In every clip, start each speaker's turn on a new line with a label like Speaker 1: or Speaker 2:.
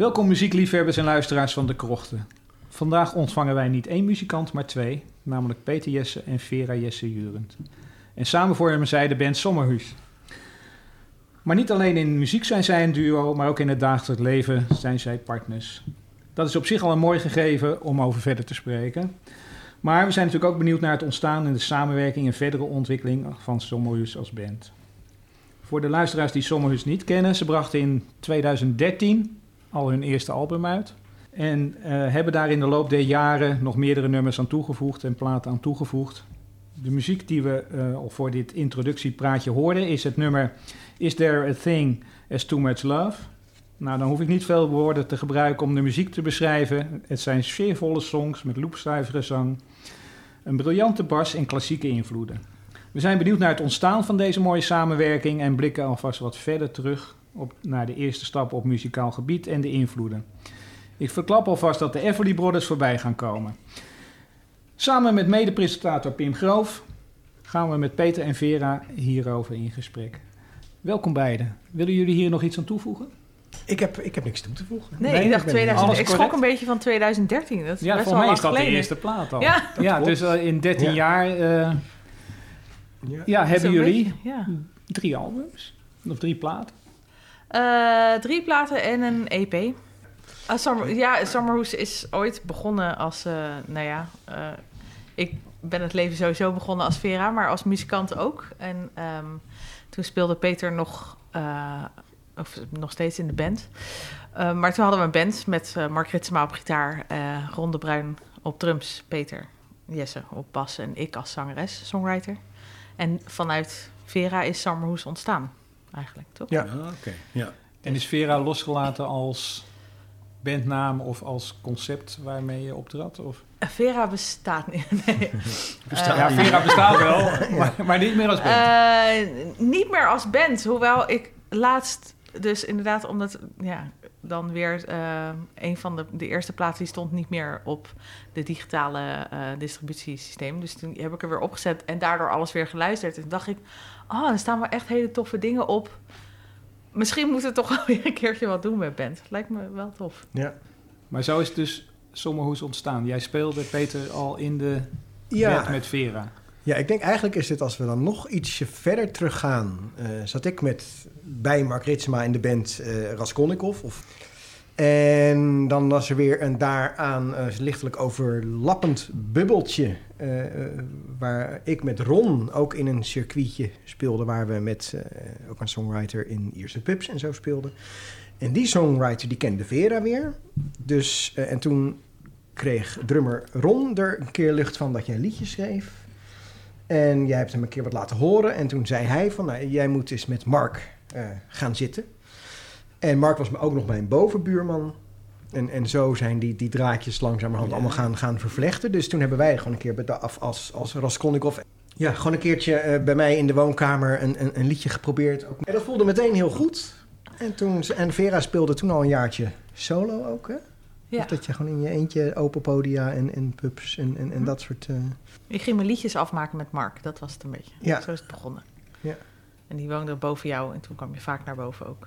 Speaker 1: Welkom muziekliefhebbers en luisteraars van De Krochten. Vandaag ontvangen wij niet één muzikant, maar twee, namelijk Peter Jesse en Vera Jesse Jurend. En samen vormen zij de band Sommerhuis. Maar niet alleen in muziek zijn zij een duo, maar ook in het dagelijks leven zijn zij partners. Dat is op zich al een mooi gegeven om over verder te spreken. Maar we zijn natuurlijk ook benieuwd naar het ontstaan en de samenwerking en verdere ontwikkeling van Sommerhuis als band. Voor de luisteraars die Sommerhuis niet kennen, ze brachten in 2013 al hun eerste album uit. En uh, hebben daar in de loop der jaren nog meerdere nummers aan toegevoegd en platen aan toegevoegd. De muziek die we uh, voor dit introductiepraatje hoorden is het nummer Is There a Thing As Too Much Love? Nou, dan hoef ik niet veel woorden te gebruiken om de muziek te beschrijven. Het zijn sfeervolle songs met loopzuivere zang, een briljante bas en klassieke invloeden. We zijn benieuwd naar het ontstaan van deze mooie samenwerking en blikken alvast wat verder terug op, naar de eerste stap op muzikaal gebied en de invloeden. Ik verklap alvast dat de Everly Brothers voorbij gaan komen. Samen met medepresentator Pim Groof gaan we met Peter en Vera hierover in gesprek. Welkom beiden. Willen jullie hier nog iets aan toevoegen?
Speaker 2: Ik heb, ik heb niks toe te voegen.
Speaker 3: Nee, nee ik dacht 2000. Ik schrok een beetje van 2013. Dat is
Speaker 1: ja,
Speaker 3: best
Speaker 1: voor
Speaker 3: wel
Speaker 1: mij is dat
Speaker 3: geleden.
Speaker 1: de eerste plaat al.
Speaker 3: Ja,
Speaker 1: ja dus uh, in 13
Speaker 2: Ja.
Speaker 1: jaar uh, ja.
Speaker 3: ja.
Speaker 1: hebben jullie
Speaker 3: Ja.
Speaker 1: drie albums of drie platen.
Speaker 3: Uh, drie platen en een EP. Uh, Summer, ja, Summerhoes is ooit begonnen als, uh, nou ja, ik ben het leven sowieso begonnen als Vera, maar als muzikant ook. En ehm, toen speelde Peter nog, of nog steeds in de band. Maar toen hadden we een band met Mark Ritsema op gitaar, Ron de Bruin op drums, Peter, Jesse op bas en ik als zangeres, songwriter. En vanuit Vera is Summerhoes ontstaan, eigenlijk, toch?
Speaker 1: Ja, ah, oké. Ja. En is Vera losgelaten als bandnaam of als concept waarmee je optrad? Of?
Speaker 3: Vera bestaat niet. Nee.
Speaker 1: Bestaat, ja, Vera bestaat wel, maar, maar, niet meer als band.
Speaker 3: Uh, niet meer als band, hoewel ik laatst dus inderdaad, omdat ja, dan weer uh, een van de, de eerste plaatsen die stond niet meer op de digitale uh, distributiesysteem. Dus toen heb ik er weer opgezet en daardoor alles weer geluisterd. En dacht ik, oh, er staan wel echt hele toffe dingen op misschien moeten we toch weer een keertje wat doen met band. Lijkt me wel tof.
Speaker 1: Ja. Maar zo is dus Sommerhoes ontstaan. Jij speelde, Peter, al in de ja. band met Vera.
Speaker 2: Ja, ik denk eigenlijk is het als we dan nog ietsje verder teruggaan. Uh, zat ik met, bij Mark Ritsema in de band uh, Raskolnikov. Of en dan was er weer een daaraan uh, lichtelijk overlappend bubbeltje. Uh, waar ik met Ron ook in een circuitje speelde. Waar we met ook een songwriter in Ierse pubs en zo speelden. En die songwriter die kende Vera weer. Dus, en toen kreeg drummer Ron er een keer lucht van dat jij liedjes schreef. En jij hebt hem een keer wat laten horen. En toen zei hij van, nou, jij moet eens met Mark gaan zitten. En Mark was ook nog mijn bovenbuurman. En, en zo zijn die, die draadjes langzamerhand allemaal gaan, gaan vervlechten. Dus toen hebben wij gewoon een keer bedacht, als, als Raskolnikov... Ja, gewoon een keertje uh, bij mij in de woonkamer een, een, een, liedje geprobeerd. En dat voelde meteen heel goed. En, toen, en Vera speelde toen al een jaartje solo ook, hè? Ja. Of dat je gewoon in je eentje open podia en, en pubs en, en, en hm. dat soort... Uh...
Speaker 3: Ik ging mijn liedjes afmaken met Mark, dat was het een beetje. Ja. Zo is het begonnen. Ja. En die woonde boven jou en toen kwam je vaak naar boven ook.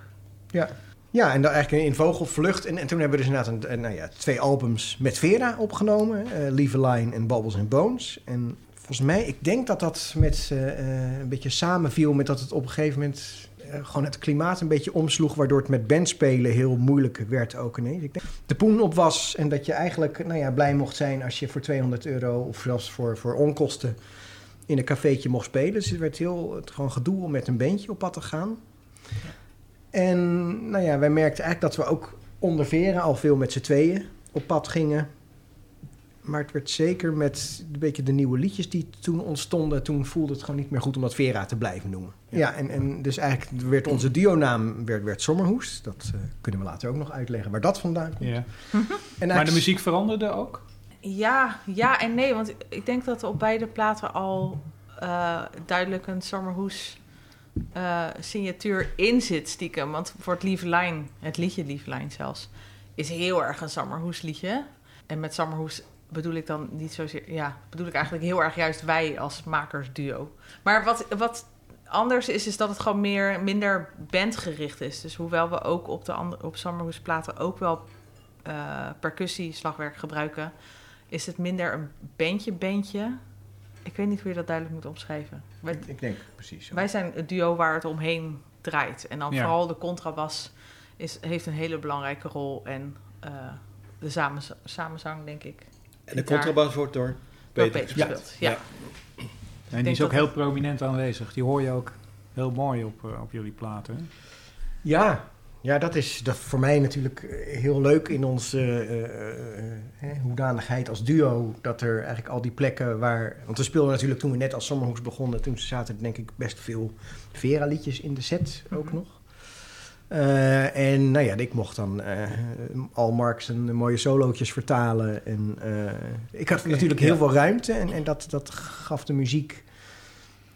Speaker 2: Ja. Ja, en dan eigenlijk in Vogelvlucht. En, en toen hebben we dus inderdaad een, nou ja, twee albums met Vera opgenomen. Uh, Line en Bubbles and Bones. En volgens mij, ik denk dat dat met, uh, een beetje samenviel met dat het op een gegeven moment... Gewoon het klimaat een beetje omsloeg... waardoor het met bandspelen heel moeilijk werd ook ineens. Ik denk de poen op was en dat je eigenlijk nou ja, blij mocht zijn... als je voor 200 euro of zelfs voor, voor onkosten in een cafeetje mocht spelen. Dus het werd heel het gewoon gedoe om met een bandje op pad te gaan... En nou ja, wij merkten eigenlijk dat we ook onder Veren al veel met z'n tweeën op pad gingen. Maar het werd zeker met een beetje de nieuwe liedjes die toen ontstonden. Toen voelde het gewoon niet meer goed om dat Vera te blijven noemen. Ja, en, en dus eigenlijk werd onze duo-naam werd, werd Sommerhoes. Dat uh, kunnen we later ook nog uitleggen waar dat vandaan komt. Ja.
Speaker 1: en maar de muziek veranderde ook?
Speaker 3: Ja, ja en nee. Want ik denk dat er op beide platen al uh, duidelijk een Sommerhoes uh, signatuur in zit stiekem. Want voor het Lieve Lijn, het liedje Lieve Lijn zelfs, is heel erg een Summerhoes liedje. En met Summerhoes bedoel ik dan niet zozeer... Ja, bedoel ik eigenlijk heel erg juist wij als makersduo. Maar wat, wat anders is, is dat het gewoon meer, minder bandgericht is. Dus hoewel we ook op, de op Summerhoes platen ook wel uh, percussie, slagwerk gebruiken... is het minder een bandje-bandje ik weet niet hoe je dat duidelijk moet omschrijven.
Speaker 2: ik denk precies
Speaker 3: zo. Wij zijn het duo waar het omheen draait. En dan vooral de contrabas is, heeft een hele belangrijke rol. En uh, de samenzang, denk ik.
Speaker 4: En de contrabas wordt door Peter, gespeeld.
Speaker 3: Ja.
Speaker 1: En die is ook heel prominent aanwezig. Die hoor je ook heel mooi op, uh, op jullie platen.
Speaker 2: Ja, ja, dat is dat voor mij natuurlijk eh, heel leuk in onze uh, uh, hoedanigheid als duo. Dat er eigenlijk al die plekken waar. Want we speelden natuurlijk toen we net als Sommerhoes begonnen. Toen zaten denk ik best veel Vera-liedjes in de set ook mhm. nog. en nou ja, ik mocht dan al Marx een mooie solootjes vertalen. En ik had natuurlijk heel veel ruimte. En, en dat, dat gaf de muziek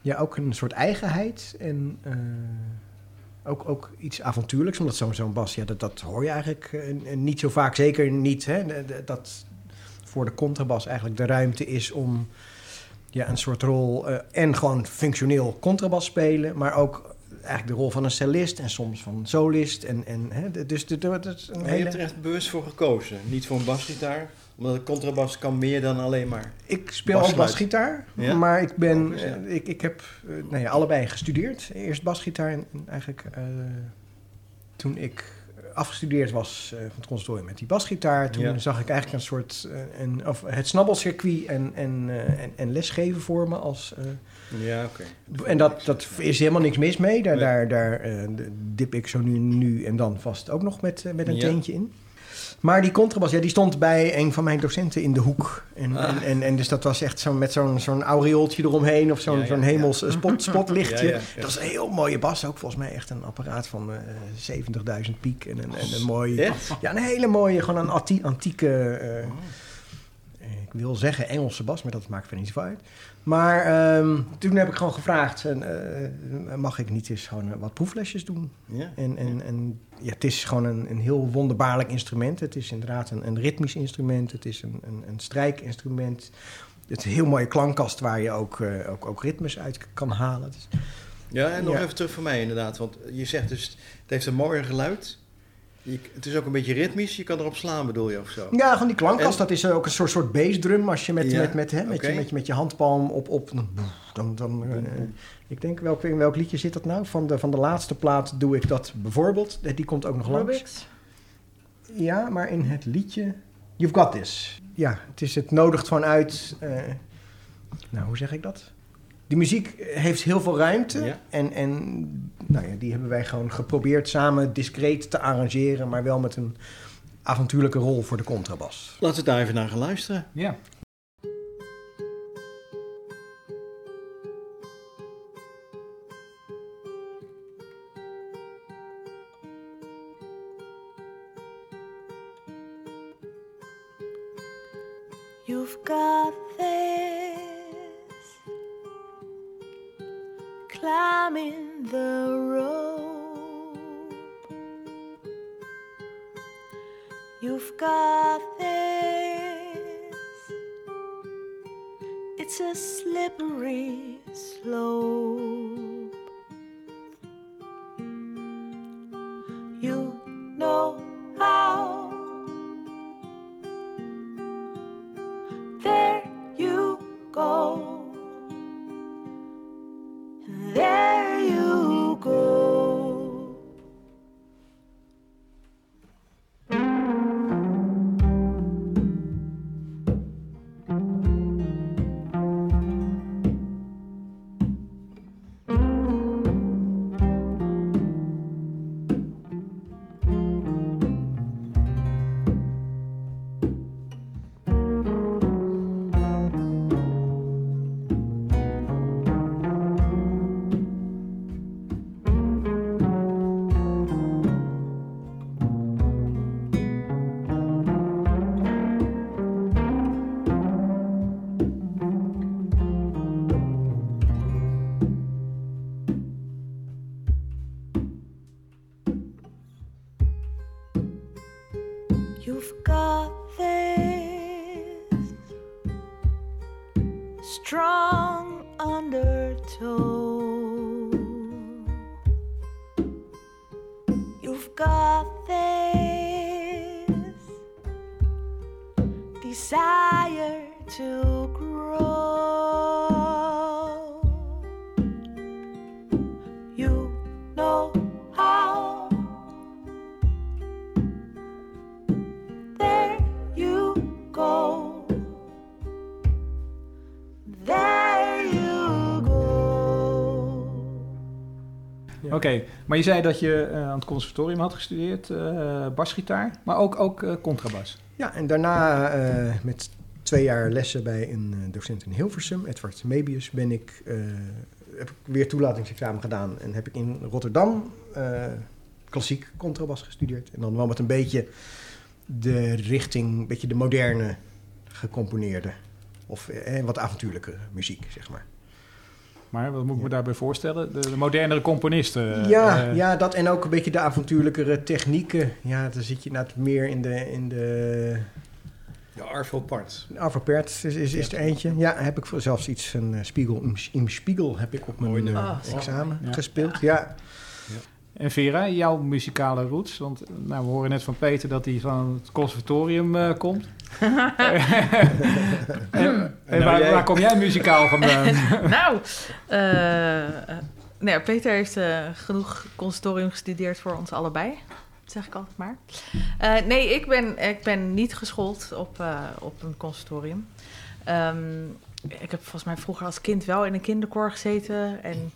Speaker 2: ja, ook een soort eigenheid. En ook, ook iets avontuurlijks. Omdat zo'n zo'n bas, ja, dat, dat hoor je eigenlijk uh, niet zo vaak. Zeker niet hè, dat voor de contrabas eigenlijk de ruimte is om ja, een soort rol... Uh, en gewoon functioneel contrabas spelen, maar ook eigenlijk de rol van een cellist en soms van een solist. En, en, hè, dus de, de,
Speaker 4: de, een hele... Je hebt er echt bewust voor gekozen. Niet voor een basgitaar, omdat de contrabas kan meer dan alleen maar.
Speaker 2: Ik speel al basgitaar, maar ik ben, oh, ik, ik heb uh, nou ja, allebei gestudeerd. Eerst basgitaar en, eigenlijk uh, toen ik afgestudeerd was eh, van het conservatorium met die basgitaar... toen
Speaker 4: Ja.
Speaker 2: zag ik eigenlijk een soort... eh, een, of het snabbelcircuit en, en, eh, en, en lesgeven voor me als... eh,
Speaker 4: Ja, oké.
Speaker 2: en dat, dat is helemaal niks mis mee. Daar,
Speaker 4: Nee.
Speaker 2: daar, daar eh, dip ik zo nu, nu en dan vast ook nog met, eh, met een
Speaker 4: Ja.
Speaker 2: teentje in. Maar die contrabas, ja, die stond bij een van mijn docenten in de hoek. En,
Speaker 4: Ah.
Speaker 2: en, en, en dus dat was echt zo met zo'n zo'n aureooltje eromheen... of zo'n
Speaker 4: Ja, ja,
Speaker 2: zo'n hemels eh, spot, spotlichtje. Dat was een heel mooie bas. Ook volgens mij echt een apparaat van eh 70.000 piek. En een, en een mooie... Ja, een hele mooie, gewoon een anti- antieke... eh, ik wil zeggen Engelse bas, maar dat maakt verder niet zoveel uit. Maar ehm, toen heb ik gewoon gevraagd... en, mag ik niet eens gewoon wat proeflesjes doen?
Speaker 4: Ja.
Speaker 2: En, en, en ja, het is gewoon een, een heel wonderbaarlijk instrument. Het is inderdaad een, een ritmisch instrument. Het is een, een, een strijkinstrument. Het is een heel mooie klankkast waar je ook, eh, ook, ook ritmes uit kan halen. Dus,
Speaker 4: Ja, en nog
Speaker 2: Ja.
Speaker 4: even terug voor mij inderdaad. Want je zegt dus, het heeft een mooier geluid. Je, het is ook een beetje ritmisch. Je kan erop slaan, bedoel je, of zo?
Speaker 2: ja, gewoon die klankkast,
Speaker 4: En-
Speaker 2: dat is ook een soort, soort bassdrum. Als je met,
Speaker 4: Ja,
Speaker 2: met, met, hè, met,
Speaker 4: oké.
Speaker 2: je, met, je, met je handpalm op... op dan, dan, eh, ik denk, welk, in welk liedje zit dat nou? Van de, van de laatste plaat doe ik dat bijvoorbeeld. Die komt ook nog langs.
Speaker 3: Rubik's.
Speaker 2: Ja, maar in het liedje... You've got this. Ja, het, is, het nodigt gewoon uit... eh, nou, hoe zeg ik dat? Die muziek heeft heel veel ruimte.
Speaker 4: Ja.
Speaker 2: En, en nou ja, die hebben wij gewoon geprobeerd samen discreet te arrangeren... maar wel met een avontuurlijke rol voor de contrabas.
Speaker 4: Laten we daar even naar gaan luisteren.
Speaker 1: Ja.
Speaker 5: You've got this strong
Speaker 1: Oké, maar je zei dat je eh, aan het conservatorium had gestudeerd, eh, basgitaar, maar ook, ook eh, contrabas.
Speaker 2: Ja, en daarna met twee jaar lessen bij een docent in Hilversum, Edward Mebius, ben ik, heb ik weer toelatingsexamen gedaan en heb ik in Rotterdam klassiek contrabas gestudeerd. En dan wel met een beetje de richting, een beetje de moderne gecomponeerde of wat avontuurlijke muziek, zeg maar.
Speaker 1: Maar wat moet ik me daarbij voorstellen? De, de modernere componisten. eh,
Speaker 2: ja,
Speaker 1: eh,
Speaker 2: ja, dat en ook een beetje de avontuurlijkere technieken. Ja, dan zit je net meer in de, in de
Speaker 4: Ja, Arvo Part.
Speaker 2: Averpert is, is, is er eentje. Ja, heb ik voor- zelfs iets van eh, Spiegel im, im Spiegel heb ik op mijn.
Speaker 3: Oh,
Speaker 2: examen
Speaker 1: Ja.
Speaker 2: gespeeld. Ja.
Speaker 1: En Vera, jouw muzikale roots? Want nou, we horen net van Peter dat hij van het conservatorium eh, komt. En, en
Speaker 4: Nou,
Speaker 1: waar,
Speaker 4: jij-
Speaker 1: waar kom jij muzikaal vandaan?
Speaker 3: nou, eh, eh, nou ja, Peter heeft eh, genoeg conservatorium gestudeerd voor ons allebei. Dat zeg ik altijd maar. Nee, ik ben, ik ben niet geschoold op, op een conservatorium. Ehm, ik heb volgens mij vroeger als kind wel in een kinderkoor gezeten. En,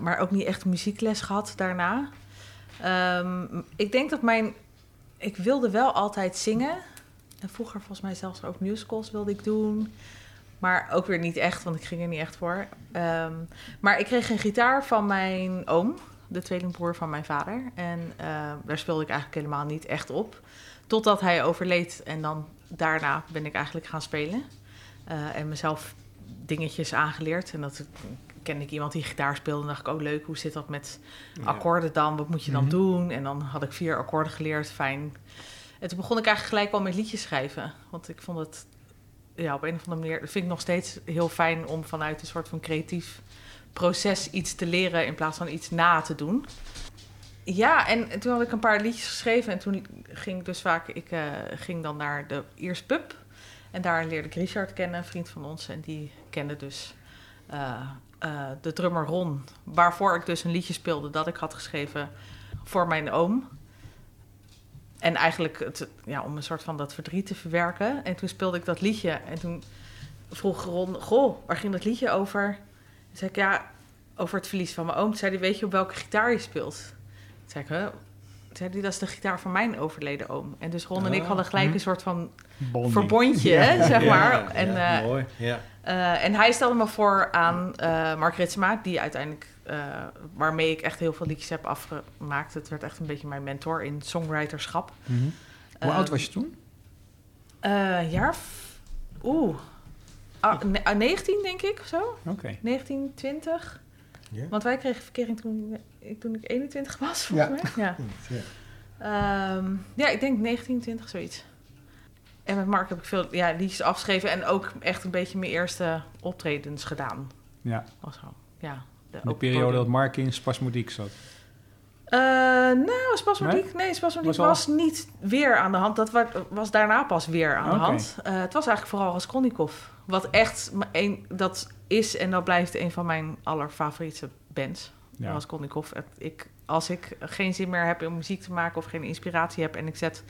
Speaker 3: maar ook niet echt muziekles gehad daarna. Ehm, ik denk dat mijn... Ik wilde wel altijd zingen. En vroeger volgens mij zelfs ook musicals wilde ik doen. Maar ook weer niet echt, want ik ging er niet echt voor. Ehm, maar ik kreeg een gitaar van mijn oom, de tweelingbroer van mijn vader. En eh, daar speelde ik eigenlijk helemaal niet echt op. Totdat hij overleed en dan daarna ben ik eigenlijk gaan spelen. Eh, en mezelf dingetjes aangeleerd. En dat kende ik iemand die gitaar speelde en dacht ik, oh leuk, hoe zit dat met akkoorden dan? Wat moet je dan
Speaker 1: Mhm.
Speaker 3: doen? En dan had ik vier akkoorden geleerd, fijn. En toen begon ik eigenlijk gelijk al met liedjes schrijven. Want ik vond het, ja, op een of andere manier, dat vind ik nog steeds heel fijn om vanuit een soort van creatief proces iets te leren in plaats van iets na te doen. Ja, en toen had ik een paar liedjes geschreven en toen ging ik dus vaak, ik eh, ging dan naar de Ears Pub. En daar leerde ik Richard kennen, een vriend van ons. En die kende dus eh, eh, de drummer Ron. Waarvoor ik dus een liedje speelde dat ik had geschreven voor mijn oom. En eigenlijk het, ja, om een soort van dat verdriet te verwerken. En toen speelde ik dat liedje. En toen vroeg Ron, goh, waar ging dat liedje over? Toen zei ik, ja, over het verlies van mijn oom. Toen zei hij, weet je op welke gitaar je speelt? Toen zei ik? Zei hij, dat is de gitaar van mijn overleden oom. En dus Ron en ik
Speaker 4: Oh,
Speaker 3: hadden gelijk
Speaker 1: hm.
Speaker 3: een soort van
Speaker 1: Bonding.
Speaker 3: verbondje,
Speaker 1: Ja.
Speaker 3: zeg
Speaker 4: Ja,
Speaker 3: maar. En,
Speaker 4: ja,
Speaker 3: eh,
Speaker 4: mooi. Ja.
Speaker 3: eh, en hij stelde me voor aan eh Mark Ritsema, die uiteindelijk, eh, waarmee ik echt heel veel liedjes heb afgemaakt. Het werd echt een beetje mijn mentor in songwriterschap.
Speaker 1: Mhm. Hoe oud was je toen?
Speaker 3: eh, jaar, oeh, ah, ne- ah, 19 denk ik of zo.
Speaker 1: Oké.
Speaker 3: 19, 20.
Speaker 2: Ja.
Speaker 3: Want wij kregen verkering toen, ik- toen ik 21 was, volgens
Speaker 2: Ja.
Speaker 3: mij. Ja.
Speaker 2: Ja.
Speaker 3: Ehm, ja, ik denk 19, 20, zoiets. En met Mark heb ik veel ja, liedjes afgeschreven en ook echt een beetje mijn eerste optredens gedaan.
Speaker 1: Ja.
Speaker 3: Ja, de,
Speaker 1: periode dat. Mark in spasmodiek zat.
Speaker 3: Eh, nou, spasmodiek, nee, spasmodiek
Speaker 1: Was
Speaker 3: was,
Speaker 1: al-
Speaker 3: niet weer aan de hand. Dat wa- was daarna pas weer aan de hand. Eh, het was eigenlijk vooral Raskolnikov. Wat echt, een, dat is en dat blijft een van mijn allerfavoriete bands.
Speaker 1: Ja.
Speaker 3: Raskolnikov. Het- Ik, als ik geen zin meer heb om muziek te maken of geen inspiratie heb en ik zet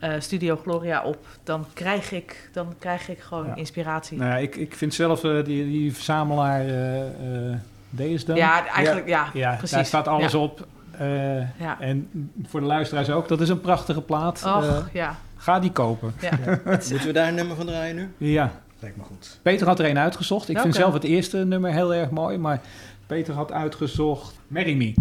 Speaker 3: eh, Studio Gloria op, dan krijg ik, dan krijg ik gewoon
Speaker 1: Ja.
Speaker 3: inspiratie.
Speaker 1: Nou ja, ik, ik vind zelf eh, die, die verzamelaar uh, deze dan.
Speaker 3: ja, eigenlijk, ja,
Speaker 1: Ja,
Speaker 3: precies.
Speaker 1: daar staat alles
Speaker 3: Ja.
Speaker 1: op. Eh,
Speaker 3: Ja.
Speaker 1: En voor de luisteraars ook. Dat is een prachtige plaat.
Speaker 3: Och,
Speaker 1: Eh,
Speaker 3: ja.
Speaker 1: ga die kopen.
Speaker 3: ja.
Speaker 4: Moeten we daar een nummer van draaien nu?
Speaker 1: Ja,
Speaker 2: Lijkt me goed.
Speaker 1: Peter had er een uitgezocht. Ik vind zelf het eerste nummer heel erg mooi. Maar Peter had uitgezocht Marry Me.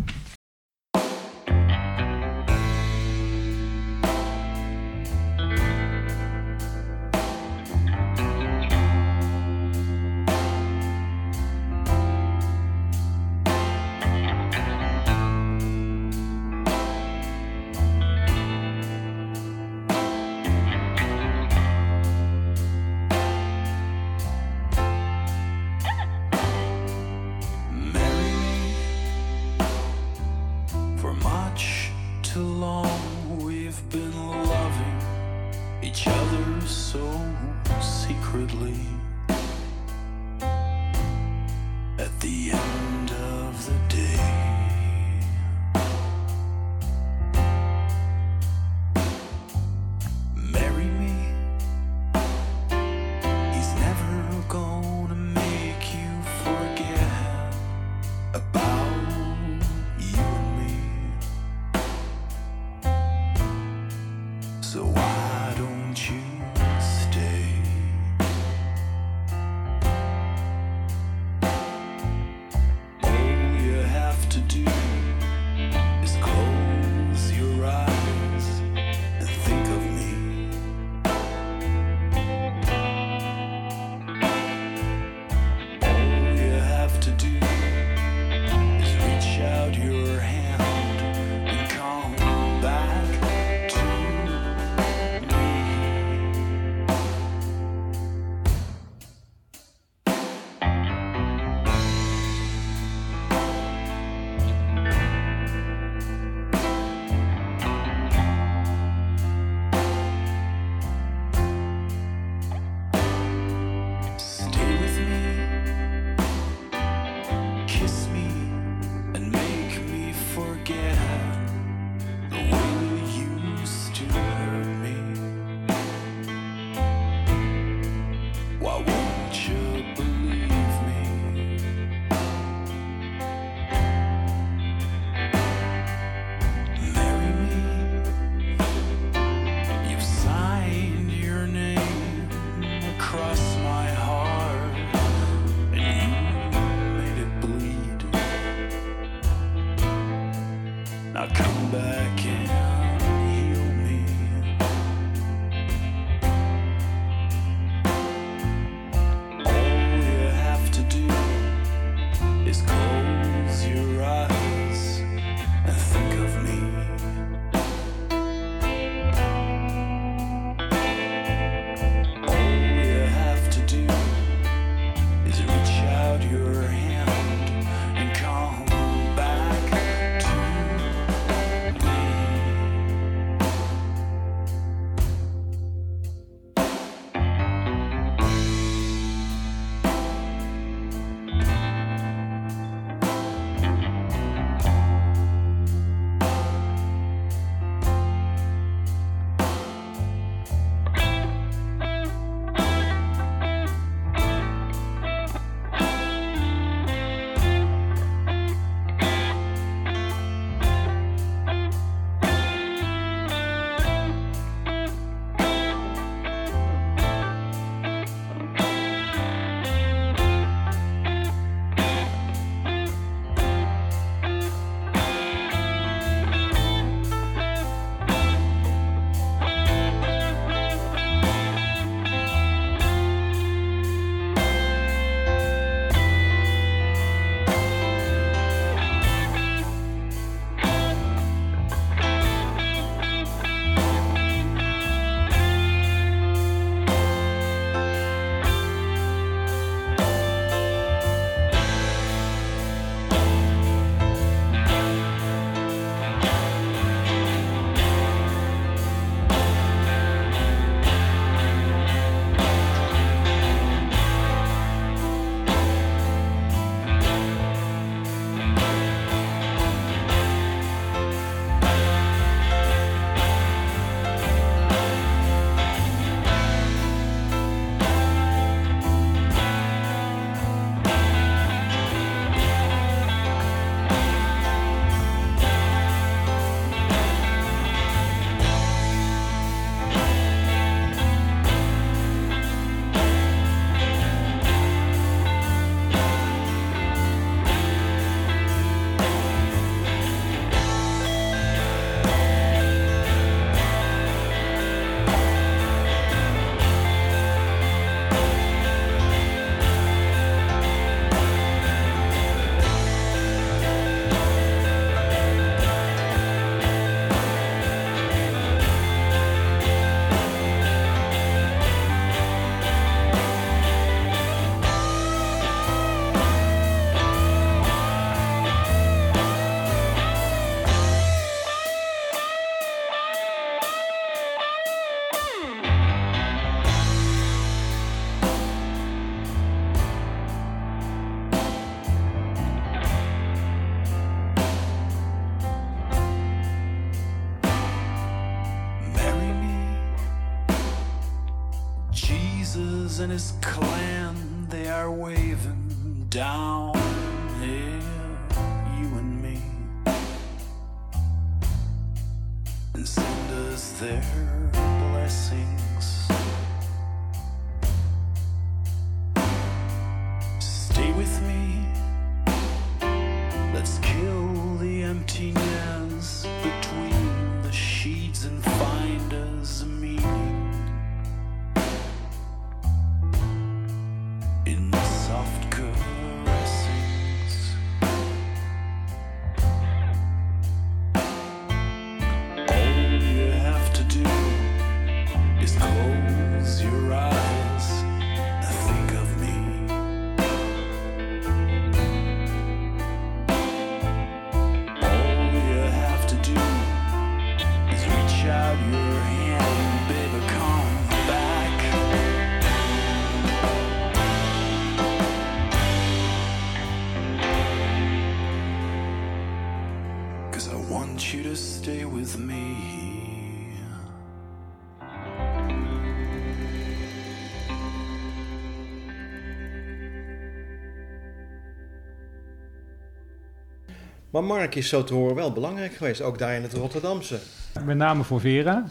Speaker 4: Maar Mark is zo te horen wel belangrijk geweest, ook daar in het Rotterdamse.
Speaker 1: Met name voor Vera.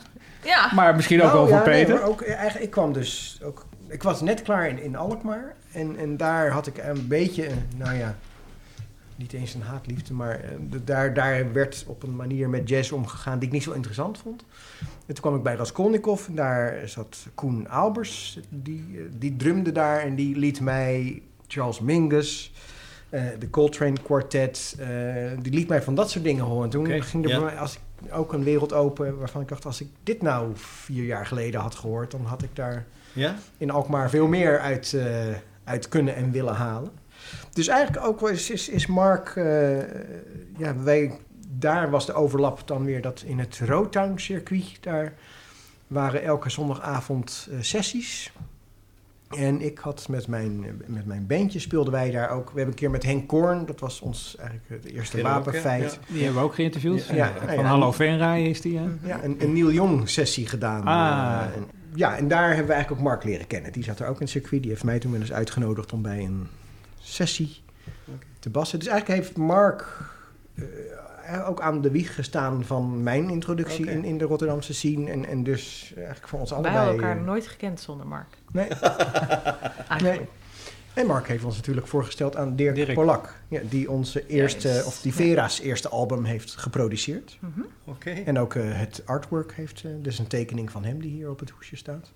Speaker 3: Ja,
Speaker 1: Maar misschien ook
Speaker 2: Nou,
Speaker 1: wel voor
Speaker 2: nee,
Speaker 1: Peter.
Speaker 2: maar ook, eh, eigenlijk, ik kwam dus ook... Ik was net klaar in, in Alkmaar. En, en daar had ik een beetje, nou ja... Niet eens een haatliefde, maar eh, de- daar, daar werd op een manier met jazz omgegaan die ik niet zo interessant vond. En toen kwam ik bij Raskolnikov en daar zat Koen Albers. Die, eh, die drumde daar en die liet mij Charles Mingus, de Coltrane Quartet. eh, die liet mij van dat soort dingen horen. En toen ging er
Speaker 4: ja.
Speaker 2: bij mij als ik, ook een wereld open waarvan ik dacht... als ik dit nou vier jaar geleden had gehoord... dan had ik daar
Speaker 4: Ja?
Speaker 2: in Alkmaar veel meer uit, eh, uit kunnen en willen halen. Dus eigenlijk ook is, is, is Mark... eh, ja, wij, daar was de overlap dan weer dat in het Rotown circuit... daar waren elke zondagavond eh, sessies... En ik had met mijn, met mijn bandje speelden wij daar ook. We hebben een keer met Henk Korn, dat was ons eigenlijk het eerste wapenfeit.
Speaker 4: ja.
Speaker 1: Die hebben we ook geïnterviewd.
Speaker 4: Ja,
Speaker 2: ja,
Speaker 1: van. Hallo Venray is die.
Speaker 2: Ja, een, een Neil Young sessie gedaan.
Speaker 1: Ah.
Speaker 2: Eh, en, ja, en daar hebben we eigenlijk ook Mark leren kennen. Die zat er ook in het circuit. Die heeft mij toen wel eens uitgenodigd om bij een sessie te bassen. Dus eigenlijk heeft Mark eh, ook aan de wieg gestaan van mijn introductie in, in de Rotterdamse scene. En, en dus eigenlijk voor ons
Speaker 3: wij
Speaker 2: allebei...
Speaker 3: hebben elkaar
Speaker 2: eh,
Speaker 3: nooit gekend zonder Mark.
Speaker 2: Nee,
Speaker 3: Eigenlijk.
Speaker 2: nee. En Mark heeft ons natuurlijk voorgesteld aan Dirk,
Speaker 1: Dirk.
Speaker 2: Polak. Ja, die onze eerste, of die Vera's eerste album heeft geproduceerd.
Speaker 3: Mhm.
Speaker 4: Oké.
Speaker 2: En ook eh, het artwork heeft, eh, dus een tekening van hem die hier op het hoesje staat.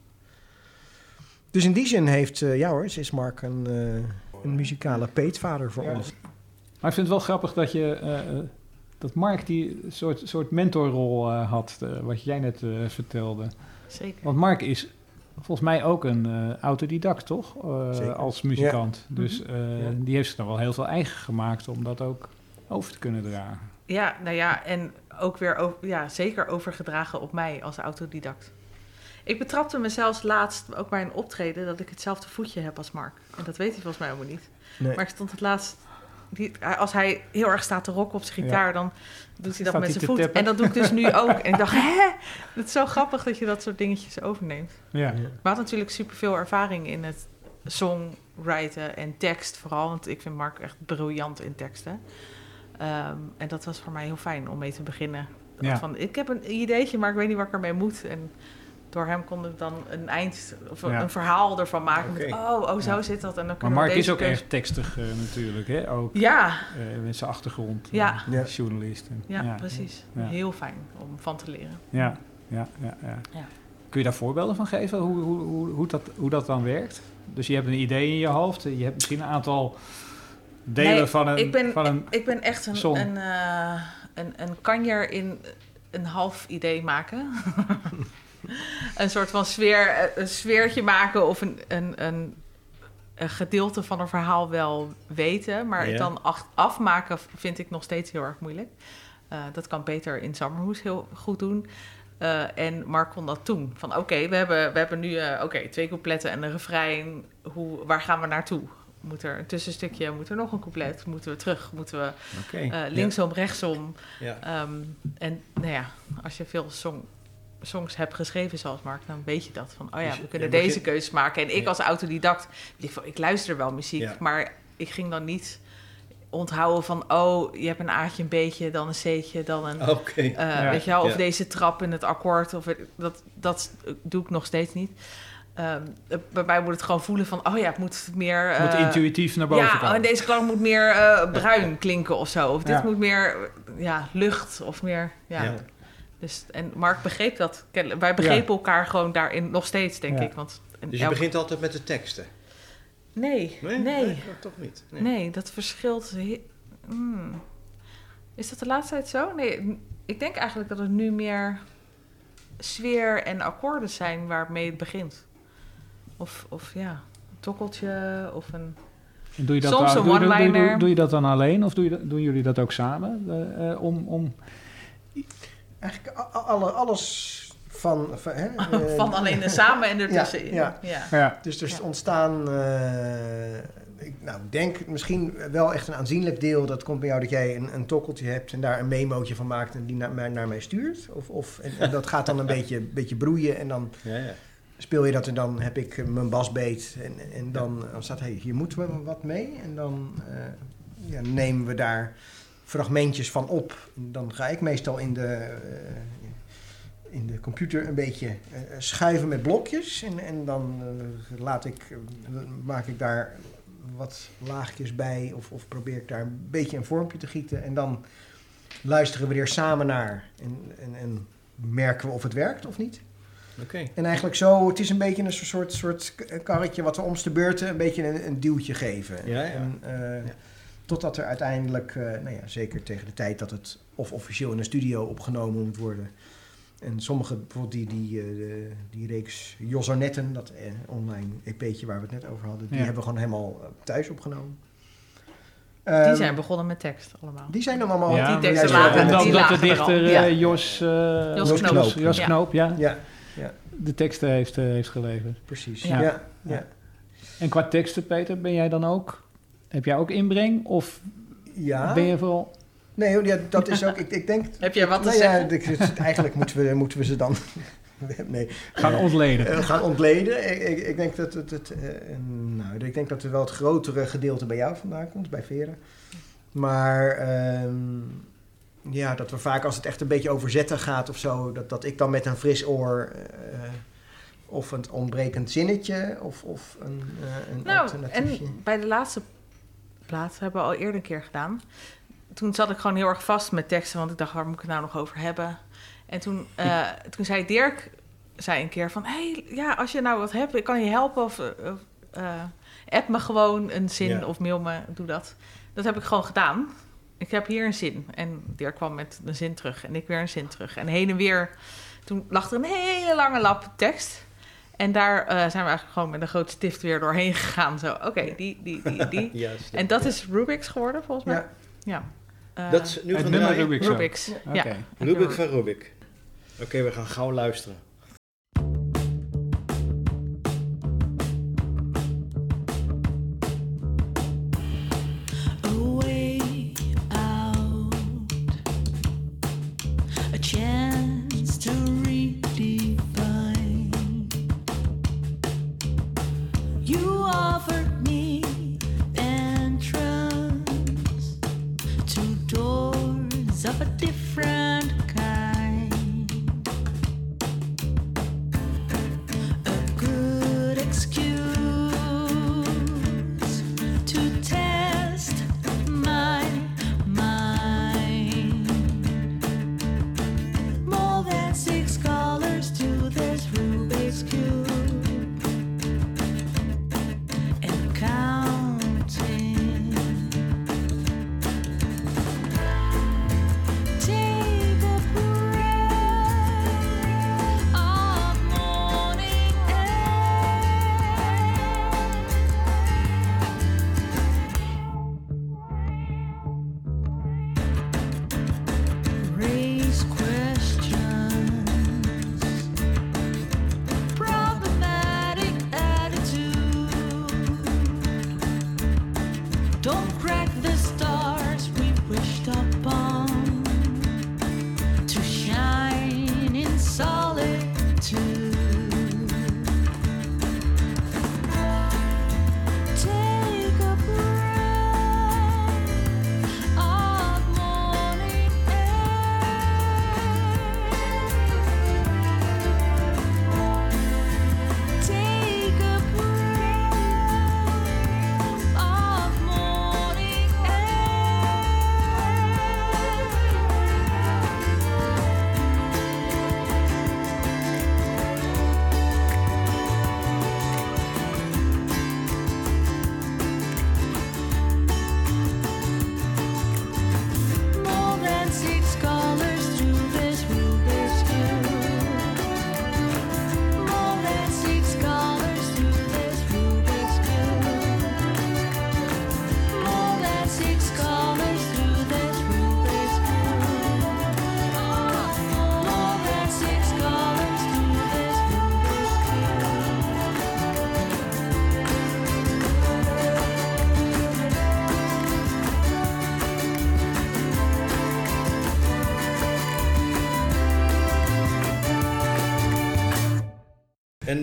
Speaker 2: Dus in die zin heeft, eh, ja hoor, is Mark een, eh, een muzikale peetvader voor ons.
Speaker 1: Maar ik vind het wel grappig dat je... dat Mark die soort, soort mentorrol eh, had, eh, wat jij net eh, vertelde.
Speaker 3: Zeker.
Speaker 1: Want Mark is volgens mij ook een eh, autodidact, toch? Eh,
Speaker 2: Zeker.
Speaker 1: als muzikant. Dus eh,
Speaker 2: Ja.
Speaker 1: die heeft zich nog wel heel veel eigen gemaakt om dat ook over te kunnen dragen.
Speaker 3: Ja, nou ja, en ook weer over, ja, zeker overgedragen op mij als autodidact. Ik betrapte mezelf laatst ook bij een optreden dat ik hetzelfde voetje heb als Mark. En dat weet hij volgens mij helemaal niet.
Speaker 2: Nee.
Speaker 3: Maar ik stond het laatst. Die, als hij heel erg staat te rocken op zijn gitaar, dan doet hij dat
Speaker 1: Staat
Speaker 3: met zijn voet. En dat doe ik dus nu ook. En ik dacht, hè? Het is zo grappig dat je dat soort dingetjes overneemt.
Speaker 1: Ja.
Speaker 3: Maar had natuurlijk superveel ervaring in het songwriten en tekst vooral. Want ik vind Mark echt briljant in teksten. Ehm, en dat was voor mij heel fijn om mee te beginnen.
Speaker 1: Ja.
Speaker 3: Van, ik heb een ideetje, maar ik weet niet waar ik ermee moet. En door hem kon ik dan een eind of een,
Speaker 1: Ja.
Speaker 3: een verhaal ervan maken. Met, oh, oh, zo
Speaker 1: Ja.
Speaker 3: zit dat. En dan
Speaker 1: Maar
Speaker 3: we
Speaker 1: Mark is ook
Speaker 3: keuze-
Speaker 1: erg tekstig eh, natuurlijk, hè? Ook
Speaker 3: Ja,
Speaker 1: eh, met zijn achtergrond.
Speaker 3: Ja.
Speaker 1: eh,
Speaker 2: Ja.
Speaker 1: Journalist. en-
Speaker 3: ja, precies.
Speaker 1: Ja.
Speaker 3: Heel fijn om van te leren.
Speaker 1: Ja, ja, ja, ja.
Speaker 3: Ja.
Speaker 1: Kun je daar voorbeelden van geven, hoe, hoe, hoe, hoe, dat, hoe dat dan werkt? Dus je hebt een idee in je hoofd, je hebt misschien een aantal delen
Speaker 3: Nee,
Speaker 1: van, een,
Speaker 3: ik ben,
Speaker 1: van een...
Speaker 3: ik ben echt een, een, eh, een, een kanjer in een half idee maken. een soort van sfeer, eh, een sfeertje maken of een, een, een, een gedeelte van een verhaal wel weten. Maar het dan afmaken vind ik nog steeds heel erg moeilijk. Eh, dat kan Peter in Summerhoes heel goed doen. Eh, en Mark kon dat toen. Van oké, we, hebben, we hebben nu oké twee coupletten en een refrein. Hoe, waar gaan we naartoe? Moet er een tussenstukje, moet er nog een couplet? Moeten we terug? Moeten we linksom, rechtsom?
Speaker 4: Ja.
Speaker 3: Ehm, en nou ja, als je veel songs heb geschreven zoals Mark, dan weet je dat. Van, oh ja,
Speaker 4: Dus
Speaker 3: we kunnen deze keuzes maken. En ik
Speaker 4: Ja.
Speaker 3: als autodidact, ik, ik luister wel muziek,
Speaker 4: Ja.
Speaker 3: maar ik ging dan niet onthouden van, oh, je hebt een A'tje, een B'tje, dan een C'tje, dan een...
Speaker 4: Oké.
Speaker 3: eh,
Speaker 1: Ja.
Speaker 3: Weet je wel, of
Speaker 4: Ja.
Speaker 3: deze trap in het akkoord, of het- dat, dat doe ik nog steeds niet. Eh, bij mij moet het gewoon voelen van, oh ja, het moet meer...
Speaker 1: Moet
Speaker 3: eh,
Speaker 1: intuïtief naar boven
Speaker 3: ja,
Speaker 1: komen.
Speaker 3: en deze klank moet meer eh, bruin klinken of zo. Of dit
Speaker 1: Ja.
Speaker 3: moet meer ja, lucht of meer... Ja. Dus, en Mark begreep dat. Wij begrepen elkaar gewoon daarin nog steeds, denk
Speaker 1: Ja.
Speaker 3: ik. Want,
Speaker 4: Dus je
Speaker 3: elk-
Speaker 4: begint altijd met de teksten?
Speaker 3: Nee, nee, nee,
Speaker 4: toch niet? Nee.
Speaker 3: dat verschilt... he- Hmm. Is dat de laatste tijd zo? Nee, ik denk eigenlijk dat het nu meer sfeer en akkoorden zijn waarmee het begint. Of, of ja, een tokkeltje of een...
Speaker 1: En doe je dat
Speaker 3: Soms
Speaker 1: dan,
Speaker 3: een
Speaker 1: doe, je- doe, je- doe,
Speaker 3: one-liner.
Speaker 1: doe je dat dan alleen of doe je, doen jullie dat ook samen? eh, eh, om, om,
Speaker 2: Eigenlijk alle, alles van... Van, hè, eh,
Speaker 3: Van alleen en samen en ertussenin.
Speaker 2: Ja,
Speaker 3: ja.
Speaker 1: ja.
Speaker 2: Dus er is
Speaker 3: Ja.
Speaker 2: ontstaan, eh, ik nou, ik denk misschien wel echt een aanzienlijk deel. Dat komt bij jou dat jij een, een tokkeltje hebt en daar een memootje van maakt en die naar, mij- naar mij stuurt. Of, of, en, en dat gaat dan een beetje, beetje broeien en dan
Speaker 4: Ja, ja.
Speaker 2: speel je dat en dan heb ik mijn basbeet. En, en dan, dan staat, hey, hier moeten we wat mee. En dan eh, ja, nemen we daar fragmentjes van op. En dan ga ik meestal in de, eh, in de computer een beetje eh, schuiven met blokjes. En, en dan eh, laat ik, maak ik daar wat laagjes bij. Of, of probeer ik daar een beetje een vormpje te gieten. En dan luisteren we er samen naar. En, en, en merken we of het werkt of niet.
Speaker 4: Oké.
Speaker 2: En eigenlijk zo, het is een beetje een soort, soort karretje wat we om de beurten een beetje een, een duwtje geven.
Speaker 4: Ja, ja.
Speaker 2: En,
Speaker 4: Ja.
Speaker 2: Totdat er uiteindelijk, eh, nou ja, zeker tegen de tijd dat het of officieel in een studio opgenomen moet worden. En sommige, bijvoorbeeld die, die, eh, die reeks Jos Arnetten, dat eh, online EP'tje waar we het net over hadden, die
Speaker 1: Ja.
Speaker 2: hebben we gewoon helemaal thuis opgenomen.
Speaker 3: Die
Speaker 2: Ehm,
Speaker 3: zijn begonnen met tekst allemaal.
Speaker 2: die zijn dan allemaal...
Speaker 1: Ja,
Speaker 3: die teksten later,
Speaker 2: ja,
Speaker 1: Omdat
Speaker 3: die
Speaker 1: dat de
Speaker 3: er
Speaker 1: dichter
Speaker 3: Ja.
Speaker 1: Jos, eh,
Speaker 3: Jos
Speaker 2: Knoop.
Speaker 1: Jos
Speaker 3: Ja.
Speaker 1: Knoop, ja,
Speaker 2: Ja,
Speaker 1: de teksten heeft, eh, heeft geleverd.
Speaker 2: precies.
Speaker 1: Ja.
Speaker 2: Ja. Ja,
Speaker 1: En qua teksten, Peter, ben jij dan ook... Heb jij ook inbreng? Of
Speaker 2: ja.
Speaker 1: ben je vooral...
Speaker 2: Nee, ja, dat is ook... Ik, ik denk
Speaker 3: Heb jij wat te
Speaker 2: nou ja,
Speaker 3: zeggen?
Speaker 2: eigenlijk moeten we, moeten we ze dan nee,
Speaker 1: Gaan ontleden?
Speaker 2: eh, gaan ontleden. Ik, ik, ik denk dat het, het, eh, nou, ik denk dat er wel het grotere gedeelte bij jou vandaan komt, bij Veren. Maar ehm, ja, dat we vaak als het echt een beetje over zetten gaat of zo, dat, dat ik dan met een fris oor eh, of een ontbrekend zinnetje of, of een, eh een
Speaker 3: Nou,
Speaker 2: alternatiefje.
Speaker 3: en bij de laatste plaat hebben we al eerder een keer gedaan. Toen zat ik gewoon heel erg vast met teksten, want ik dacht, waar moet ik het nou nog over hebben? En toen, eh, toen zei Dirk, zei een keer van, hey, ja, als je nou wat hebt, ik kan je helpen of, eh, app me gewoon een zin
Speaker 4: Ja.
Speaker 3: of mail me, doe dat. Dat heb ik gewoon gedaan. Ik heb hier een zin. En Dirk kwam met een zin terug en ik weer een zin terug. En heen en weer, toen lag er een hele lange lap tekst. En daar eh, zijn we eigenlijk gewoon met een groot stift weer doorheen gegaan. Zo, oké, die, die, die, die.
Speaker 4: Juist.
Speaker 3: En dat is Rubik's geworden, volgens mij.
Speaker 2: Ja,
Speaker 3: Ja. Eh,
Speaker 4: Dat is nu
Speaker 1: Het
Speaker 4: van
Speaker 1: nummer? Rubik's.
Speaker 3: Rubik's.
Speaker 1: Oké.
Speaker 3: Ja.
Speaker 4: Rubik van Rubik. Oké, we gaan gauw luisteren.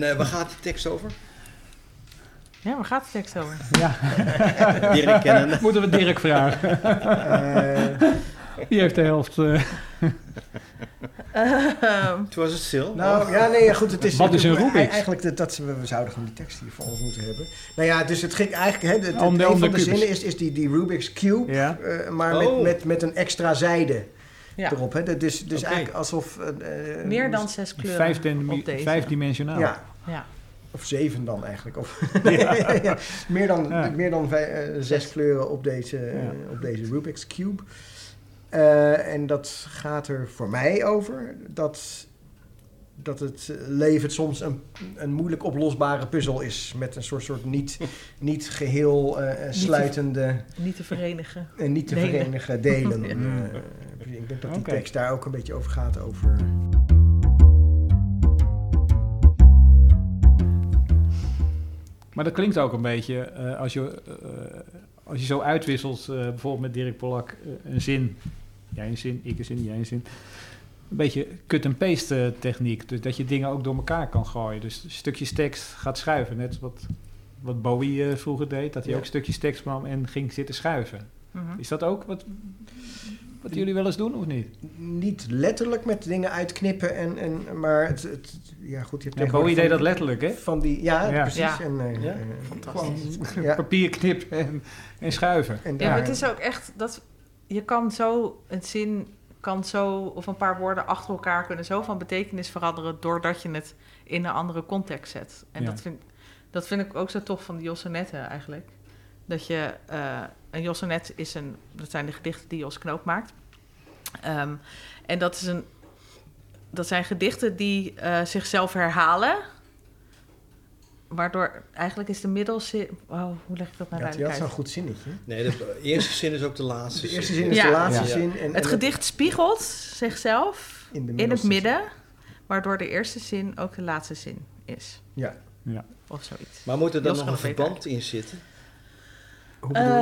Speaker 4: En eh, waar gaat die tekst over?
Speaker 3: Ja, waar gaat de tekst over?
Speaker 4: Dirk kennen.
Speaker 1: Moeten we Dirk vragen.
Speaker 2: Eh,
Speaker 1: Die heeft de helft. eh,
Speaker 3: Ehm,
Speaker 4: Toen was het stil.
Speaker 2: nou, ja, nee, ja, goed. Het is,
Speaker 1: Wat is een Rubik's?
Speaker 2: Eigenlijk, dat, dat, we, we zouden gewoon die tekst hier voor ons moeten hebben. Nou ja, dus het ging eigenlijk... Hè, het, het-
Speaker 1: Om de-
Speaker 2: een
Speaker 1: om de
Speaker 2: van de zinnen is, is die, die Rubik's Cube,
Speaker 1: ja.
Speaker 2: eh, maar
Speaker 4: Oh.
Speaker 2: met, met, met een extra zijde
Speaker 3: ja,
Speaker 2: erop. Hè. Dat- Dus, dus eigenlijk alsof... eh, eh,
Speaker 3: meer dan zes kleuren
Speaker 1: Vijfden-. Vijfdimensionaal.
Speaker 2: Ja,
Speaker 3: Ja.
Speaker 2: of zeven dan eigenlijk. Of, ja. meer dan, meer dan eh, zes kleuren op deze, eh, op deze Rubik's Cube. Eh, en dat gaat er voor mij over dat, dat het leven soms een, een moeilijk oplosbare puzzel is. Met een soort, soort niet, niet geheel eh,
Speaker 3: te-
Speaker 2: sluitende
Speaker 3: Niet te verenigen.
Speaker 2: en niet te
Speaker 3: Delen.
Speaker 2: verenigen delen. Ik denk dat die tekst daar ook een beetje over gaat. Over
Speaker 1: Maar dat klinkt ook een beetje eh, als, je, eh, als je zo uitwisselt, eh, bijvoorbeeld met Dirk Polak, een zin. Jij een zin, ik een zin, jij een zin. Een beetje cut-and-paste techniek. Dus dat je dingen ook door elkaar kan gooien. Dus stukjes tekst gaat schuiven. Net wat, wat Bowie vroeger deed. Dat hij
Speaker 2: Ja.
Speaker 1: ook stukjes tekst nam en ging zitten schuiven.
Speaker 3: Mhm.
Speaker 1: Is dat ook wat, wat jullie wel eens doen of niet?
Speaker 2: niet letterlijk met dingen uitknippen, en, en, maar het, het, ja goed, je hebt
Speaker 1: Ja, Bowie deed dat letterlijk, hè?
Speaker 2: Van die, ja,
Speaker 1: Ja.
Speaker 2: precies.
Speaker 3: Ja.
Speaker 2: En, eh,
Speaker 4: Ja,
Speaker 3: fantastisch.
Speaker 2: gewoon, ja,
Speaker 1: Papier knippen en, en schuiven.
Speaker 2: en
Speaker 3: Ja, maar het is ook echt dat je kan zo een zin kan zo of een paar woorden achter elkaar kunnen zo van betekenis veranderen doordat je het in een andere context zet. En
Speaker 1: Ja.
Speaker 3: dat, vind, dat vind ik ook zo tof van die Jossonetten eigenlijk. Dat je eh, een Jossonet is een dat zijn de gedichten die Jos Knoop maakt. Ehm, en dat is een dat zijn gedichten die eh, zichzelf herhalen. Waardoor eigenlijk is de middelzin. Wow, hoe leg ik dat nou
Speaker 2: ja, die
Speaker 3: duidelijk
Speaker 2: had
Speaker 3: uit?
Speaker 2: zo'n goed zinnetje.
Speaker 4: Nee, de eerste zin is ook de laatste
Speaker 2: De eerste
Speaker 4: zin.
Speaker 2: zin is
Speaker 3: Ja.
Speaker 2: de laatste
Speaker 4: Ja.
Speaker 2: zin. En,
Speaker 3: Het
Speaker 2: en
Speaker 3: gedicht spiegelt zichzelf
Speaker 2: in, de
Speaker 3: in het midden, waardoor de eerste zin ook de laatste zin is.
Speaker 2: Ja.
Speaker 1: Ja.
Speaker 3: Of zoiets.
Speaker 4: Maar moet er dan
Speaker 3: Jos
Speaker 4: nog een verband in zitten?
Speaker 2: Hoe bedoel je?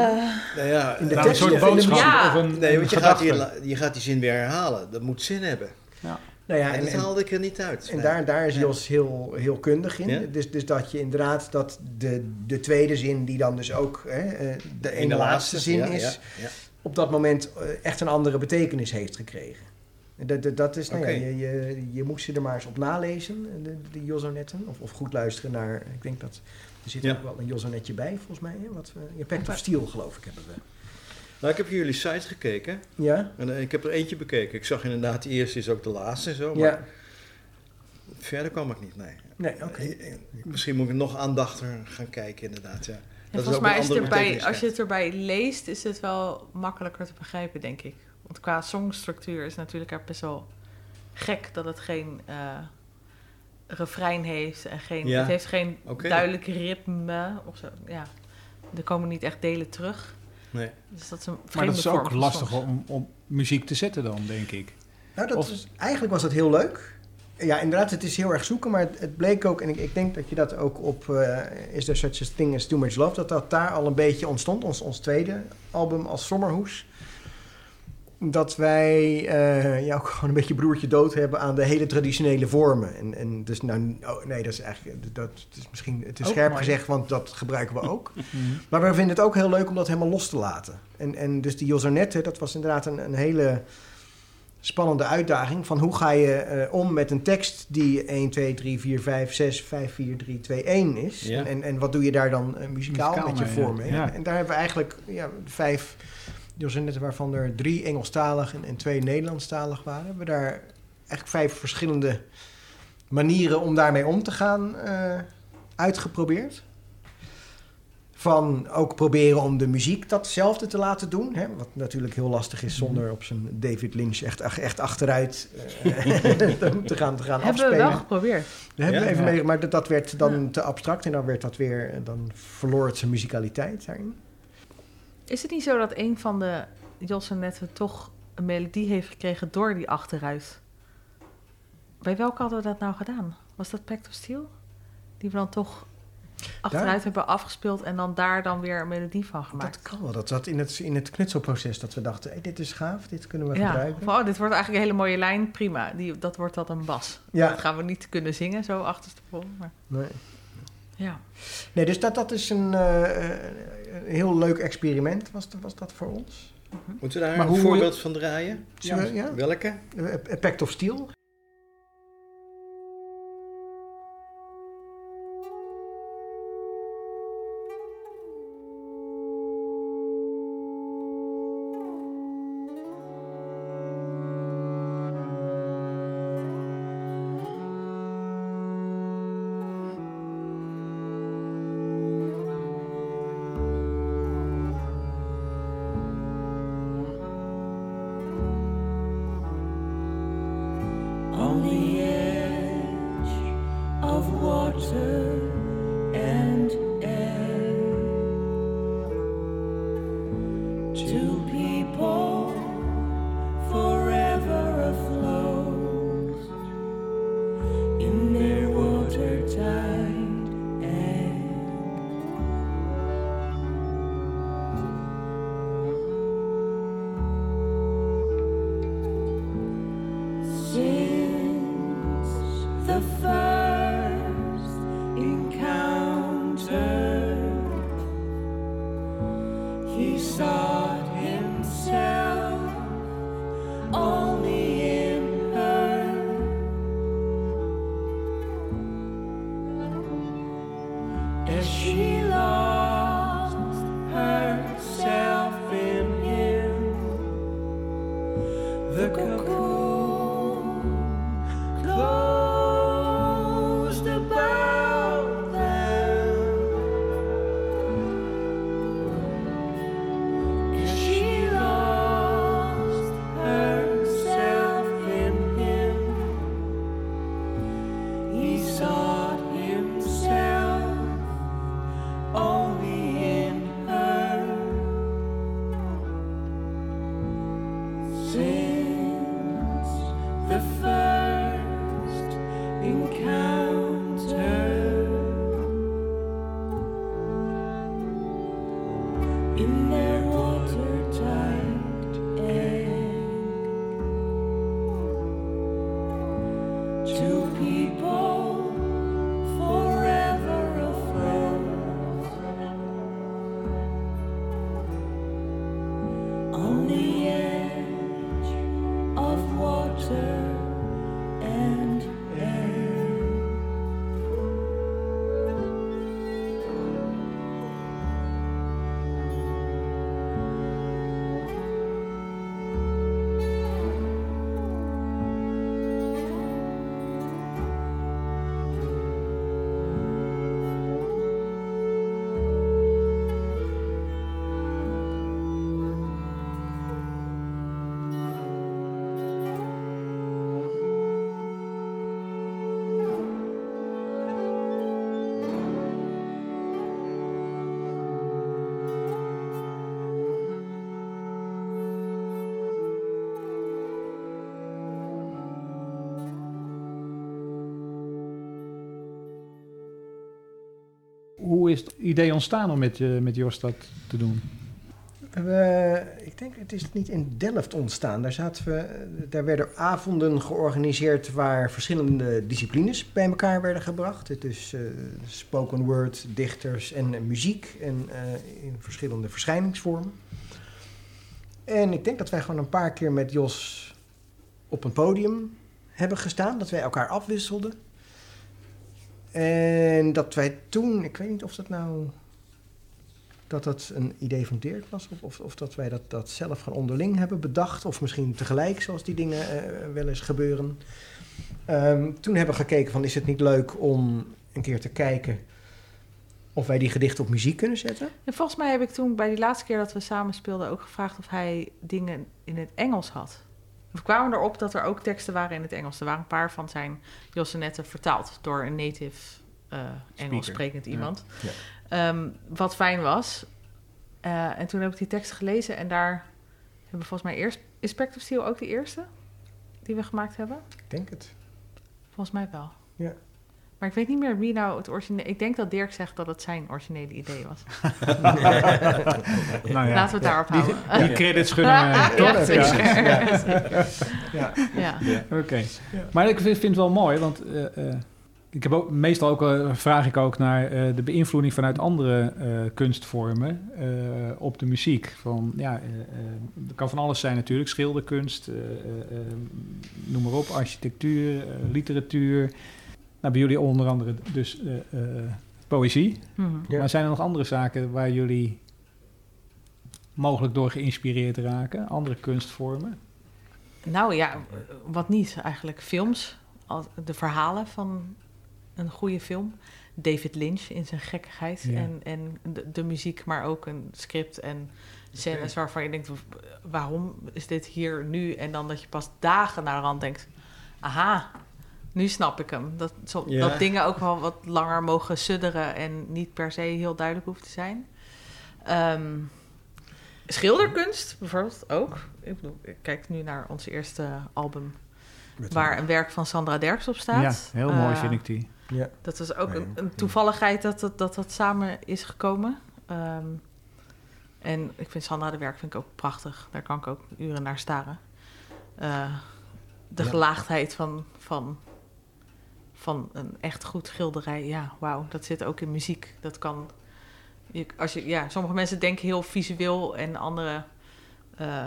Speaker 3: Eh,
Speaker 4: Nou ja,
Speaker 2: In de
Speaker 4: eh,
Speaker 1: Nou, een
Speaker 2: tekst
Speaker 1: soort
Speaker 2: of in de
Speaker 1: boodschap
Speaker 3: Ja.
Speaker 1: of een,
Speaker 4: Nee, want je gaat, die, je gaat die zin weer herhalen. Dat moet zin hebben.
Speaker 2: nou ja,
Speaker 4: en
Speaker 2: en,
Speaker 4: dat haalde ik er niet uit.
Speaker 2: en
Speaker 4: Nee.
Speaker 2: daar, daar is
Speaker 4: Ja.
Speaker 2: Jos heel, heel kundig in.
Speaker 4: Ja.
Speaker 2: Dus, dus dat je inderdaad dat de, de tweede zin, die dan dus ook hè, eh, de
Speaker 4: In
Speaker 2: ene laatste zin
Speaker 4: ja,
Speaker 2: is,
Speaker 4: Ja, ja.
Speaker 2: op dat moment echt een andere betekenis heeft gekregen. Dat, dat, dat is, nou ja, je, je, je moest ze er maar eens op nalezen, de, de Josonetten. Of, of goed luisteren naar, ik denk dat, er zit
Speaker 4: Ja.
Speaker 2: ook wel een Josonetje bij, volgens mij. Hè? Wat, we- Impact of Steel, geloof ik, hebben we.
Speaker 4: Nou, ik heb jullie site gekeken.
Speaker 2: Ja?
Speaker 4: En eh, ik heb er eentje bekeken. Ik zag inderdaad, de eerste is ook de laatste en zo. Maar
Speaker 2: Ja.
Speaker 4: verder kwam ik niet, nee.
Speaker 2: Nee, oké.
Speaker 4: Eh, eh, Misschien moet ik nog aandachtiger gaan kijken, inderdaad. Ja.
Speaker 3: en
Speaker 4: Dat
Speaker 3: volgens
Speaker 4: ook
Speaker 3: mij
Speaker 4: een
Speaker 3: is het erbij, als je het erbij leest, is het wel makkelijker te begrijpen, denk ik. Want qua songstructuur is het natuurlijk echt best wel gek dat het geen eh, refrein heeft en geen,
Speaker 4: Ja.
Speaker 3: het heeft geen
Speaker 4: Oké.
Speaker 3: duidelijk ritme of zo. Ja, er komen niet echt delen terug.
Speaker 4: Nee.
Speaker 3: Dus dat is een
Speaker 1: Maar dat is ook lastig om, om muziek te zetten dan, denk ik.
Speaker 2: Nou, dat
Speaker 1: Of-
Speaker 2: is, eigenlijk was dat heel leuk. Ja, inderdaad, het is heel erg zoeken, maar het, het bleek ook, en ik, ik denk dat je dat ook op eh, Is There Such a Thing as Too Much Love, dat dat daar al een beetje ontstond, ons, ons tweede album als Sommerhoes. Dat wij eh, ja, ook gewoon een beetje broertje dood hebben aan de hele traditionele vormen. En, en dus, nou, oh, nee, dat is eigenlijk, dat is misschien te scherp
Speaker 3: mooi.
Speaker 2: gezegd, want dat gebruiken we ook. Maar we vinden het ook heel leuk om dat helemaal los te laten. En, en dus die Josonetten, dat was inderdaad een, een hele spannende uitdaging. Van hoe ga je eh, om met een tekst die 1, 2, 3, 4, 5, 6, 5, 4, 3, 2, 1 is.
Speaker 4: Ja.
Speaker 2: En, en, en wat doe je daar dan eh, muzikaal,
Speaker 1: Muzikaal
Speaker 2: met je vorm mee?
Speaker 1: Ja.
Speaker 2: En daar hebben we eigenlijk ja, vijf Waarvan er drie Engelstalig en, en twee Nederlandstalig waren. Hebben we daar eigenlijk vijf verschillende manieren om daarmee om te gaan eh, uitgeprobeerd. Van ook proberen om de muziek datzelfde te laten doen. Hè? Wat natuurlijk heel lastig is zonder op zijn David Lynch echt, echt achteruit eh, te gaan, te gaan
Speaker 3: Hebben we
Speaker 2: afspelen.
Speaker 3: wel geprobeerd.
Speaker 2: Dat hebben we
Speaker 4: Ja?
Speaker 2: even
Speaker 1: Ja.
Speaker 2: mee, maar dat, dat werd dan te abstract en dan werd dat weer, dan verloor het zijn muzikaliteit daarin.
Speaker 3: Is het niet zo dat een van de Jossonetten toch een melodie heeft gekregen door die achteruit? Bij welke hadden we dat nou gedaan? Was dat Pact of Steel? Die we dan toch achteruit hebben afgespeeld en dan daar dan weer een melodie van gemaakt.
Speaker 2: Dat kan wel. Dat zat in het, in het knutselproces dat we dachten, hey, dit is gaaf, dit kunnen we
Speaker 3: ja,
Speaker 2: gebruiken.
Speaker 3: oh, dit wordt eigenlijk een hele mooie lijn, prima. Die, dat wordt dat een bas.
Speaker 2: Ja.
Speaker 3: Dat gaan we niet kunnen zingen, zo achterstevoren. Maar
Speaker 2: Nee.
Speaker 3: Ja.
Speaker 2: nee, dus dat, dat is een, eh, eh, een heel leuk experiment, was, was dat voor ons.
Speaker 4: Moeten we daar
Speaker 2: Maar
Speaker 4: een voorbeeld van draaien?
Speaker 2: Ja?
Speaker 4: Welke?
Speaker 2: Eh, A Pact of Steel.
Speaker 5: As
Speaker 1: Hoe is het idee ontstaan om met, eh, met Jos dat te doen?
Speaker 2: Ik denk, het is niet in Delft ontstaan. Daar, zaten we, daar werden avonden georganiseerd waar verschillende disciplines bij elkaar werden gebracht. Is eh, spoken word, dichters en eh, muziek en eh, in verschillende verschijningsvormen. En ik denk dat wij gewoon een paar keer met Jos op een podium hebben gestaan, dat wij elkaar afwisselden. En dat wij toen, ik weet niet of dat nou dat dat een idee van Dirk was, of, of, of dat wij dat, dat zelf gewoon onderling hebben bedacht, of misschien tegelijk, zoals die dingen eh, wel eens gebeuren. Ehm, toen hebben we gekeken van, is het niet leuk om een keer te kijken of wij die gedichten op muziek kunnen zetten?
Speaker 3: En volgens mij heb ik toen bij die laatste keer dat we samen speelden ook gevraagd of hij dingen in het Engels had. We kwamen erop dat er ook teksten waren in het Engels. Er waren een paar van zijn Jossenetten vertaald door een native eh, Engels sprekend iemand.
Speaker 2: Ja.
Speaker 3: Ehm, wat fijn was. Eh, en toen heb ik die teksten gelezen en daar hebben we volgens mij eerst... Is Pact of Steel ook de eerste die we gemaakt hebben?
Speaker 2: Ik denk het.
Speaker 3: Volgens mij wel.
Speaker 2: Ja.
Speaker 3: Maar ik weet niet meer wie nou het originele... Ik denk dat Dirk zegt dat het zijn originele idee was.
Speaker 1: Nou ja,
Speaker 3: Laten we het daarop houden.
Speaker 1: die credits gunnen we.
Speaker 3: ja,
Speaker 1: toch?
Speaker 3: zeker.
Speaker 2: Ja.
Speaker 3: Ja.
Speaker 1: Oké. Maar ik vind, vind het wel mooi, want eh, eh, ik heb ook, meestal ook, eh, vraag ik ook naar eh, de beïnvloeding vanuit andere eh, kunstvormen eh, op de muziek. Van, ja, het kan van alles zijn natuurlijk, schilderkunst, eh, eh, eh, noem maar op, architectuur, literatuur. Nou, bij jullie onder andere dus eh, eh, poëzie.
Speaker 2: Ja.
Speaker 1: Maar zijn er nog andere zaken waar jullie mogelijk door geïnspireerd raken? Andere kunstvormen?
Speaker 3: Nou ja, wat niet eigenlijk. Films, de verhalen van een goede film. David Lynch in zijn gekkigheid.
Speaker 1: Ja.
Speaker 3: En, en de, de muziek, maar ook een script en scènes waarvan je denkt... waarom is dit hier nu? En dan dat je pas dagen naar de rand denkt... aha, nu snap ik hem. Dat, zo,
Speaker 4: Ja.
Speaker 3: dat dingen ook wel wat langer mogen sudderen... en niet per se heel duidelijk hoeven te zijn. Ehm, schilderkunst bijvoorbeeld ook. Ik bedoel, ik kijk nu naar ons eerste album... waar een werk van Sandra Derks op staat.
Speaker 1: Ja, heel mooi
Speaker 3: Eh,
Speaker 1: vind ik die.
Speaker 2: Ja.
Speaker 3: Dat was ook
Speaker 2: Nee,
Speaker 3: een, een toevalligheid dat dat, dat dat samen is gekomen. Ehm, en ik vind Sandra de werk vind ik ook prachtig. Daar kan ik ook uren naar staren. Eh, de
Speaker 2: Ja.
Speaker 3: gelaagdheid van, van, van een echt goed schilderij. Ja, wauw. Dat zit ook in muziek. Dat kan... Je, als je, ja, sommige mensen denken heel visueel en andere eh,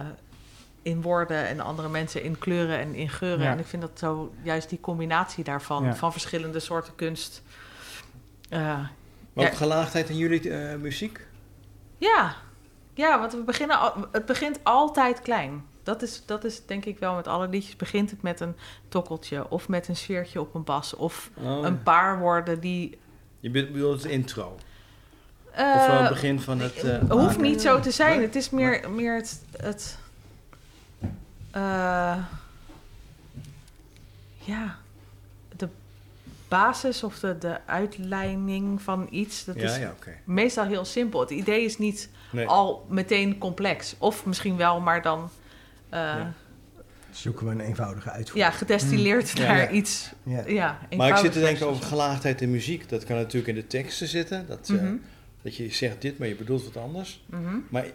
Speaker 3: in woorden en andere mensen in kleuren en in geuren.
Speaker 1: Ja.
Speaker 3: En ik vind dat zo juist die combinatie daarvan,
Speaker 1: Ja.
Speaker 3: van verschillende soorten kunst. eh,
Speaker 4: Wat
Speaker 3: Ja.
Speaker 4: gelaagdheid in jullie eh, muziek?
Speaker 3: ja. ja, want we beginnen al, het begint altijd klein. Dat is, dat is denk ik wel met alle liedjes. Begint het met een tokkeltje of met een sfeertje op een bas of
Speaker 4: Oh,
Speaker 3: een paar woorden die.
Speaker 4: Je be- bedoelt het intro?
Speaker 3: eh,
Speaker 4: of wel het begin van het... eh,
Speaker 3: Het hoeft niet zo te zijn. Het is meer, meer het. het eh, ja, de basis of de, de uitleiding van iets. Dat
Speaker 4: Ja,
Speaker 3: is
Speaker 4: ja,
Speaker 3: meestal heel simpel. Het idee is niet
Speaker 4: Nee.
Speaker 3: al meteen complex. Of misschien wel, maar dan. Eh,
Speaker 4: Ja.
Speaker 2: Zoeken we een eenvoudige uitvoering.
Speaker 3: gedestilleerd
Speaker 4: Ja,
Speaker 3: naar
Speaker 4: ja.
Speaker 3: iets.
Speaker 2: Ja.
Speaker 3: Ja,
Speaker 4: Maar ik zit te denken over gelaagdheid in muziek. Dat kan natuurlijk in de teksten zitten. Dat, eh,
Speaker 3: Mhm,
Speaker 4: dat je zegt dit, maar je bedoelt wat anders.
Speaker 3: mhm.
Speaker 4: Maar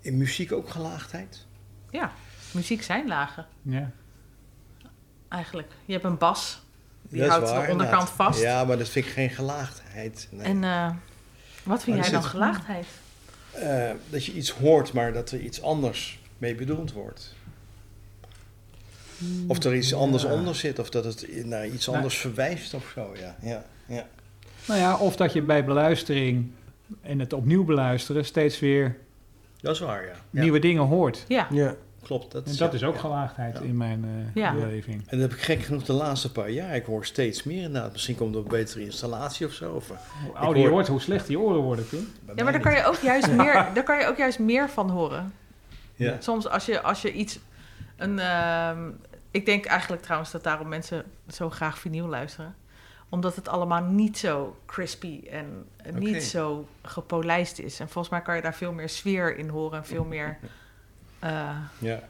Speaker 4: in muziek ook gelaagdheid?
Speaker 3: Ja, muziek zijn lagen
Speaker 1: Ja.
Speaker 3: eigenlijk. Je hebt een bas. Die
Speaker 4: Dat is
Speaker 3: houdt
Speaker 4: waar,
Speaker 3: de onderkant
Speaker 4: inderdaad.
Speaker 3: vast.
Speaker 4: Ja, maar dat vind ik geen gelaagdheid. Nee.
Speaker 3: En eh, wat vind
Speaker 4: Maar
Speaker 3: jij dan gelaagdheid?
Speaker 4: Eh, dat je iets hoort, maar dat er iets anders mee bedoeld wordt. Of er iets anders onder zit, of dat het naar iets
Speaker 1: Nou.
Speaker 4: anders verwijst of zo. Ja, ja, ja.
Speaker 1: Nou ja, of dat je bij beluistering en het opnieuw beluisteren steeds weer
Speaker 4: Dat is waar, ja. ja.
Speaker 1: nieuwe dingen hoort.
Speaker 3: Ja,
Speaker 2: Ja.
Speaker 4: Klopt. Dat
Speaker 1: En dat is ook
Speaker 4: Ja.
Speaker 1: in mijn eh
Speaker 3: Ja.
Speaker 1: beleving.
Speaker 4: En dat heb ik gek genoeg de laatste paar jaar. Ik hoor steeds meer inderdaad. Misschien komt er een betere installatie of zo. Of, eh,
Speaker 1: Hoe ouder je
Speaker 4: hoor-
Speaker 1: wordt, hoe slechter je oren worden,
Speaker 3: ja maar daar kan, je ook juist meer, daar kan je ook juist meer van horen.
Speaker 4: Ja.
Speaker 3: Soms als je, als je iets... Een, ehm, ik denk eigenlijk trouwens dat daarom mensen zo graag vinyl luisteren. Omdat het allemaal niet zo crispy en
Speaker 4: Oké.
Speaker 3: niet zo gepolijst is. En volgens mij kan je daar veel meer sfeer in horen. En veel meer eh,
Speaker 4: Ja.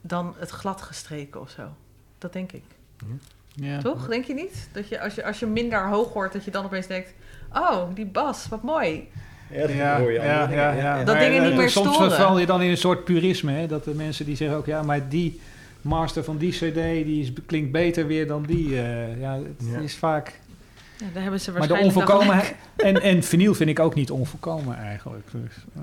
Speaker 3: dan het gladgestreken of zo. Dat denk ik.
Speaker 1: Ja.
Speaker 3: Toch? Denk je niet? Dat je als, je als je minder hoog hoort, dat je dan opeens denkt... Oh, die bas, wat mooi.
Speaker 4: Ja, dat
Speaker 1: Ja,
Speaker 4: hoor je
Speaker 1: ja, ja, ja.
Speaker 3: Dat
Speaker 1: Maar,
Speaker 3: dingen niet
Speaker 1: eh,
Speaker 3: meer
Speaker 1: Soms
Speaker 3: storen.
Speaker 1: val je dan in een soort purisme. Hè? Dat de mensen die zeggen ook, ja, maar die master van die cd, die is, klinkt beter weer dan die. eh, ja, het
Speaker 2: Ja.
Speaker 1: is vaak...
Speaker 3: Ja, daar hebben ze
Speaker 1: Maar de
Speaker 3: waarschijnlijk wel
Speaker 1: onvolkomenheid...
Speaker 3: gelijk.
Speaker 1: En, en vinyl vind ik ook niet onvolkomen eigenlijk. Dus, eh.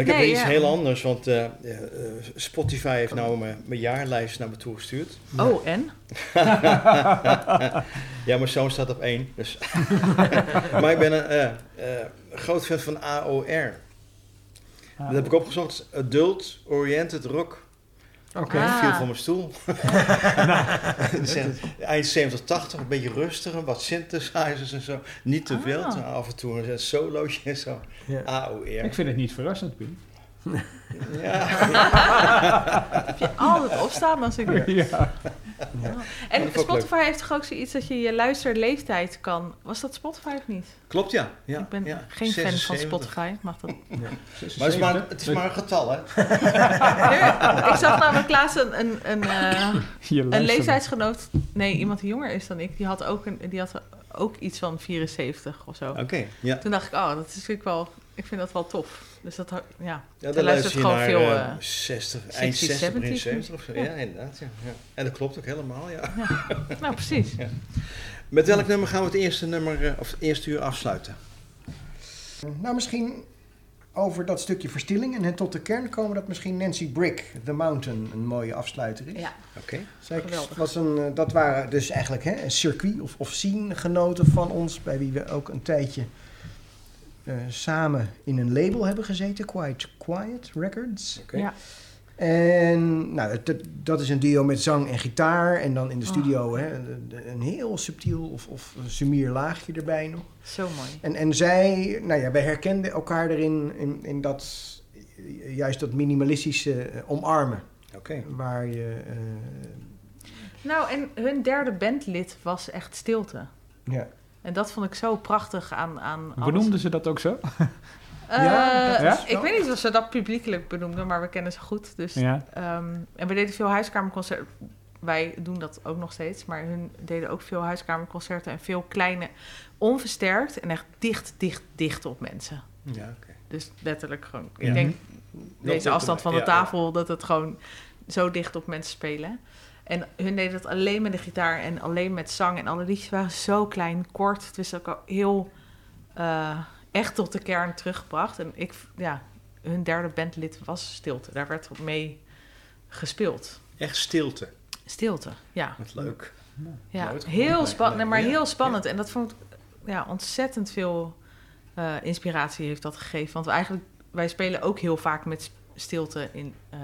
Speaker 4: Ik heb
Speaker 3: Nee,
Speaker 4: iets
Speaker 3: ja.
Speaker 4: heel anders, want eh, eh, Spotify heeft nou mijn, mijn jaarlijst naar me toe gestuurd.
Speaker 3: Oh, en?
Speaker 4: ja, mijn zoon staat op één. Dus. maar ik ben een eh, eh, groot fan van AOR. Dat heb ik opgezocht. Adult Oriented Rock.
Speaker 2: Oké.
Speaker 4: Ik
Speaker 3: Ah.
Speaker 4: viel van mijn stoel. Eh, Eind 70, 80, een beetje rustiger, wat synthesizers en zo. Niet te veel,
Speaker 3: Ah.
Speaker 4: af en toe een solootje en zo.
Speaker 2: Ja.
Speaker 4: AOR.
Speaker 1: Ik vind het niet verrassend, Pien.
Speaker 4: Ja.
Speaker 3: Heb je altijd opstaan als ik...
Speaker 1: ja.
Speaker 3: En
Speaker 4: is ook
Speaker 3: Spotify heeft toch ook zoiets dat je je luisterleeftijd kan... Was dat Spotify of niet?
Speaker 4: Klopt, ja. ja.
Speaker 3: ik ben
Speaker 4: ja.
Speaker 3: geen fan van
Speaker 4: 76.
Speaker 3: Spotify. Mag dat?
Speaker 4: Maar het is maar, het is maar een getal, hè?
Speaker 3: ik zag namelijk laatst een, een, een, eh, een leeftijdsgenoot... Nee, iemand die jonger is dan ik. Die had ook, een, die had ook iets van 74 of zo.
Speaker 4: Oké, ja.
Speaker 3: Toen dacht ik, oh, dat is natuurlijk wel... Ik vind dat wel tof. Dus dat, ja.
Speaker 4: Ja,
Speaker 3: Daar
Speaker 4: dan luister je
Speaker 3: luistert
Speaker 4: naar
Speaker 3: gewoon veel,
Speaker 4: eh,
Speaker 3: eh,
Speaker 4: 60, eind
Speaker 3: 60s,
Speaker 4: 60, begin
Speaker 3: 70s
Speaker 4: 70 of zo. Ja, inderdaad. Ja, ja. En dat klopt ook helemaal, ja.
Speaker 3: Nou, precies.
Speaker 4: Met welk nummer gaan we het eerste, nummer, eh, of het eerste uur afsluiten?
Speaker 2: Nou, misschien over dat stukje verstilling en het tot de kern komen dat misschien Nancy Brick, The Mountain, een mooie afsluiter is.
Speaker 3: Ja,
Speaker 4: Oké.
Speaker 3: Geweldig.
Speaker 2: Was een, eh, dat waren dus eigenlijk hè, een circuit of, of scene genoten van ons, bij wie we ook een tijdje eh, samen in een label hebben gezeten, Quiet Quiet Records.
Speaker 4: Oké.
Speaker 3: ja.
Speaker 2: En nou, dat, dat- is een duo met zang en gitaar. En dan in de
Speaker 3: Oh.
Speaker 2: studio hè, een heel subtiel of, of sumier laagje erbij nog.
Speaker 3: Zo mooi.
Speaker 2: En, en zij, nou ja, wij herkenden elkaar erin in, in dat, juist dat minimalistische eh, omarmen.
Speaker 4: Oké.
Speaker 2: Waar je, eh,
Speaker 3: Nou, en hun derde bandlid was echt stilte.
Speaker 2: ja.
Speaker 3: En dat vond ik zo prachtig aan, aan alles.
Speaker 1: Benoemden ze dat ook zo?
Speaker 3: Eh,
Speaker 2: Ja,
Speaker 1: dat
Speaker 2: is
Speaker 3: Ik weet niet of ze dat publiekelijk benoemden, maar we kennen ze goed. Dus,
Speaker 1: Ja.
Speaker 3: ehm, en we deden veel huiskamerconcerten. Wij doen dat ook nog steeds, maar hun deden ook veel huiskamerconcerten en veel kleine, onversterkt en echt dicht, dicht, dicht op mensen.
Speaker 4: Ja, oké.
Speaker 3: Dus letterlijk gewoon,
Speaker 4: Ja.
Speaker 3: ik denk deze afstand van de tafel, dat het gewoon zo dicht op mensen spelen. En hun deden dat alleen met de gitaar en alleen met zang. En alle liedjes waren zo klein, kort. Het was ook al heel eh, echt tot de kern teruggebracht. En ik, ja, hun derde bandlid was Stilte. Daar werd mee gespeeld.
Speaker 4: Echt stilte.
Speaker 3: Stilte, ja.
Speaker 4: Wat leuk.
Speaker 3: ja. Heel spannend, maar heel spannend. En dat vond ik ja, ontzettend veel eh, inspiratie heeft dat gegeven. Want we eigenlijk, wij spelen ook heel vaak met stilte in eh,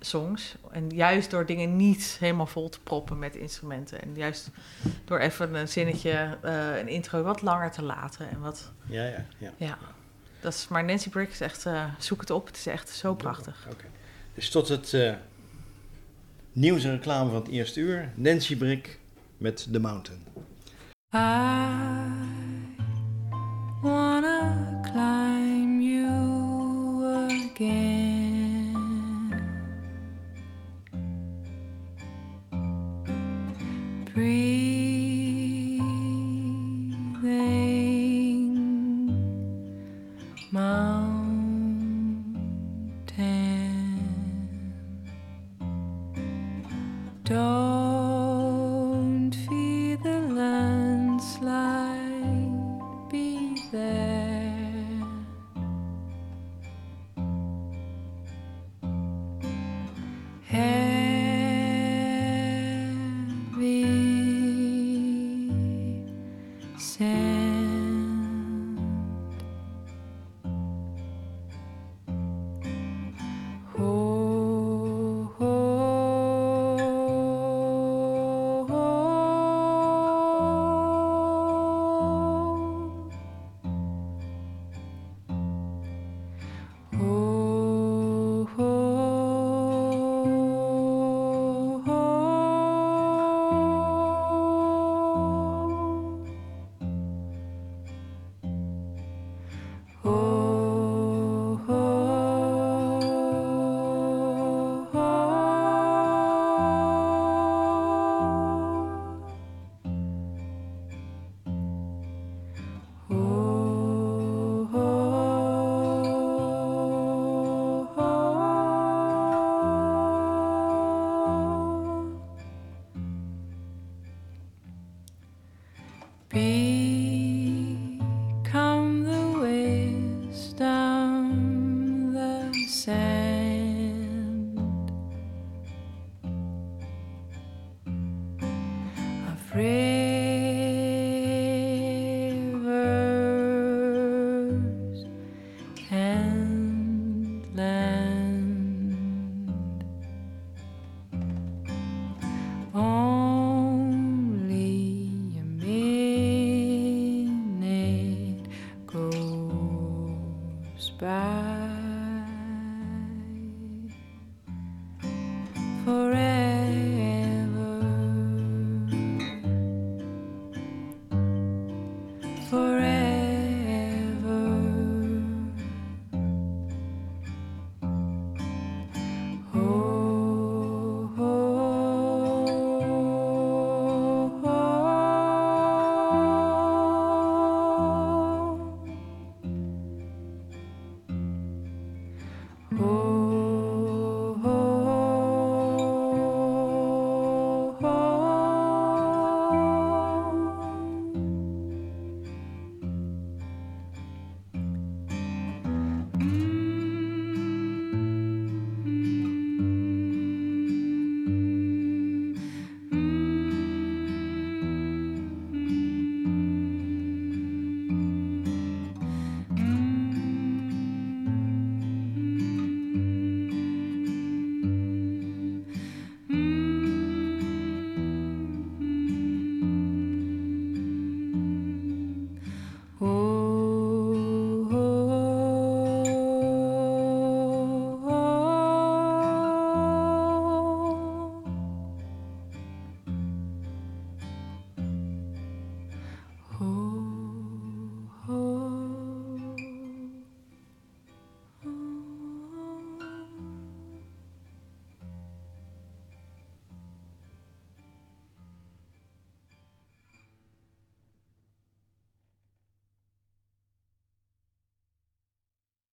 Speaker 3: songs. En juist door dingen niet helemaal vol te proppen met instrumenten. En juist door even een zinnetje, eh, een intro wat langer te laten. En wat...
Speaker 4: Ja, ja, ja.
Speaker 3: ja. Dat is, maar Nancy Brick is echt, eh, zoek het op, het is echt zo prachtig.
Speaker 4: Oké. Dus tot het uh, reclame van het eerste uur. Nancy Brick met The Mountain.
Speaker 5: I wanna climb you again. breathing.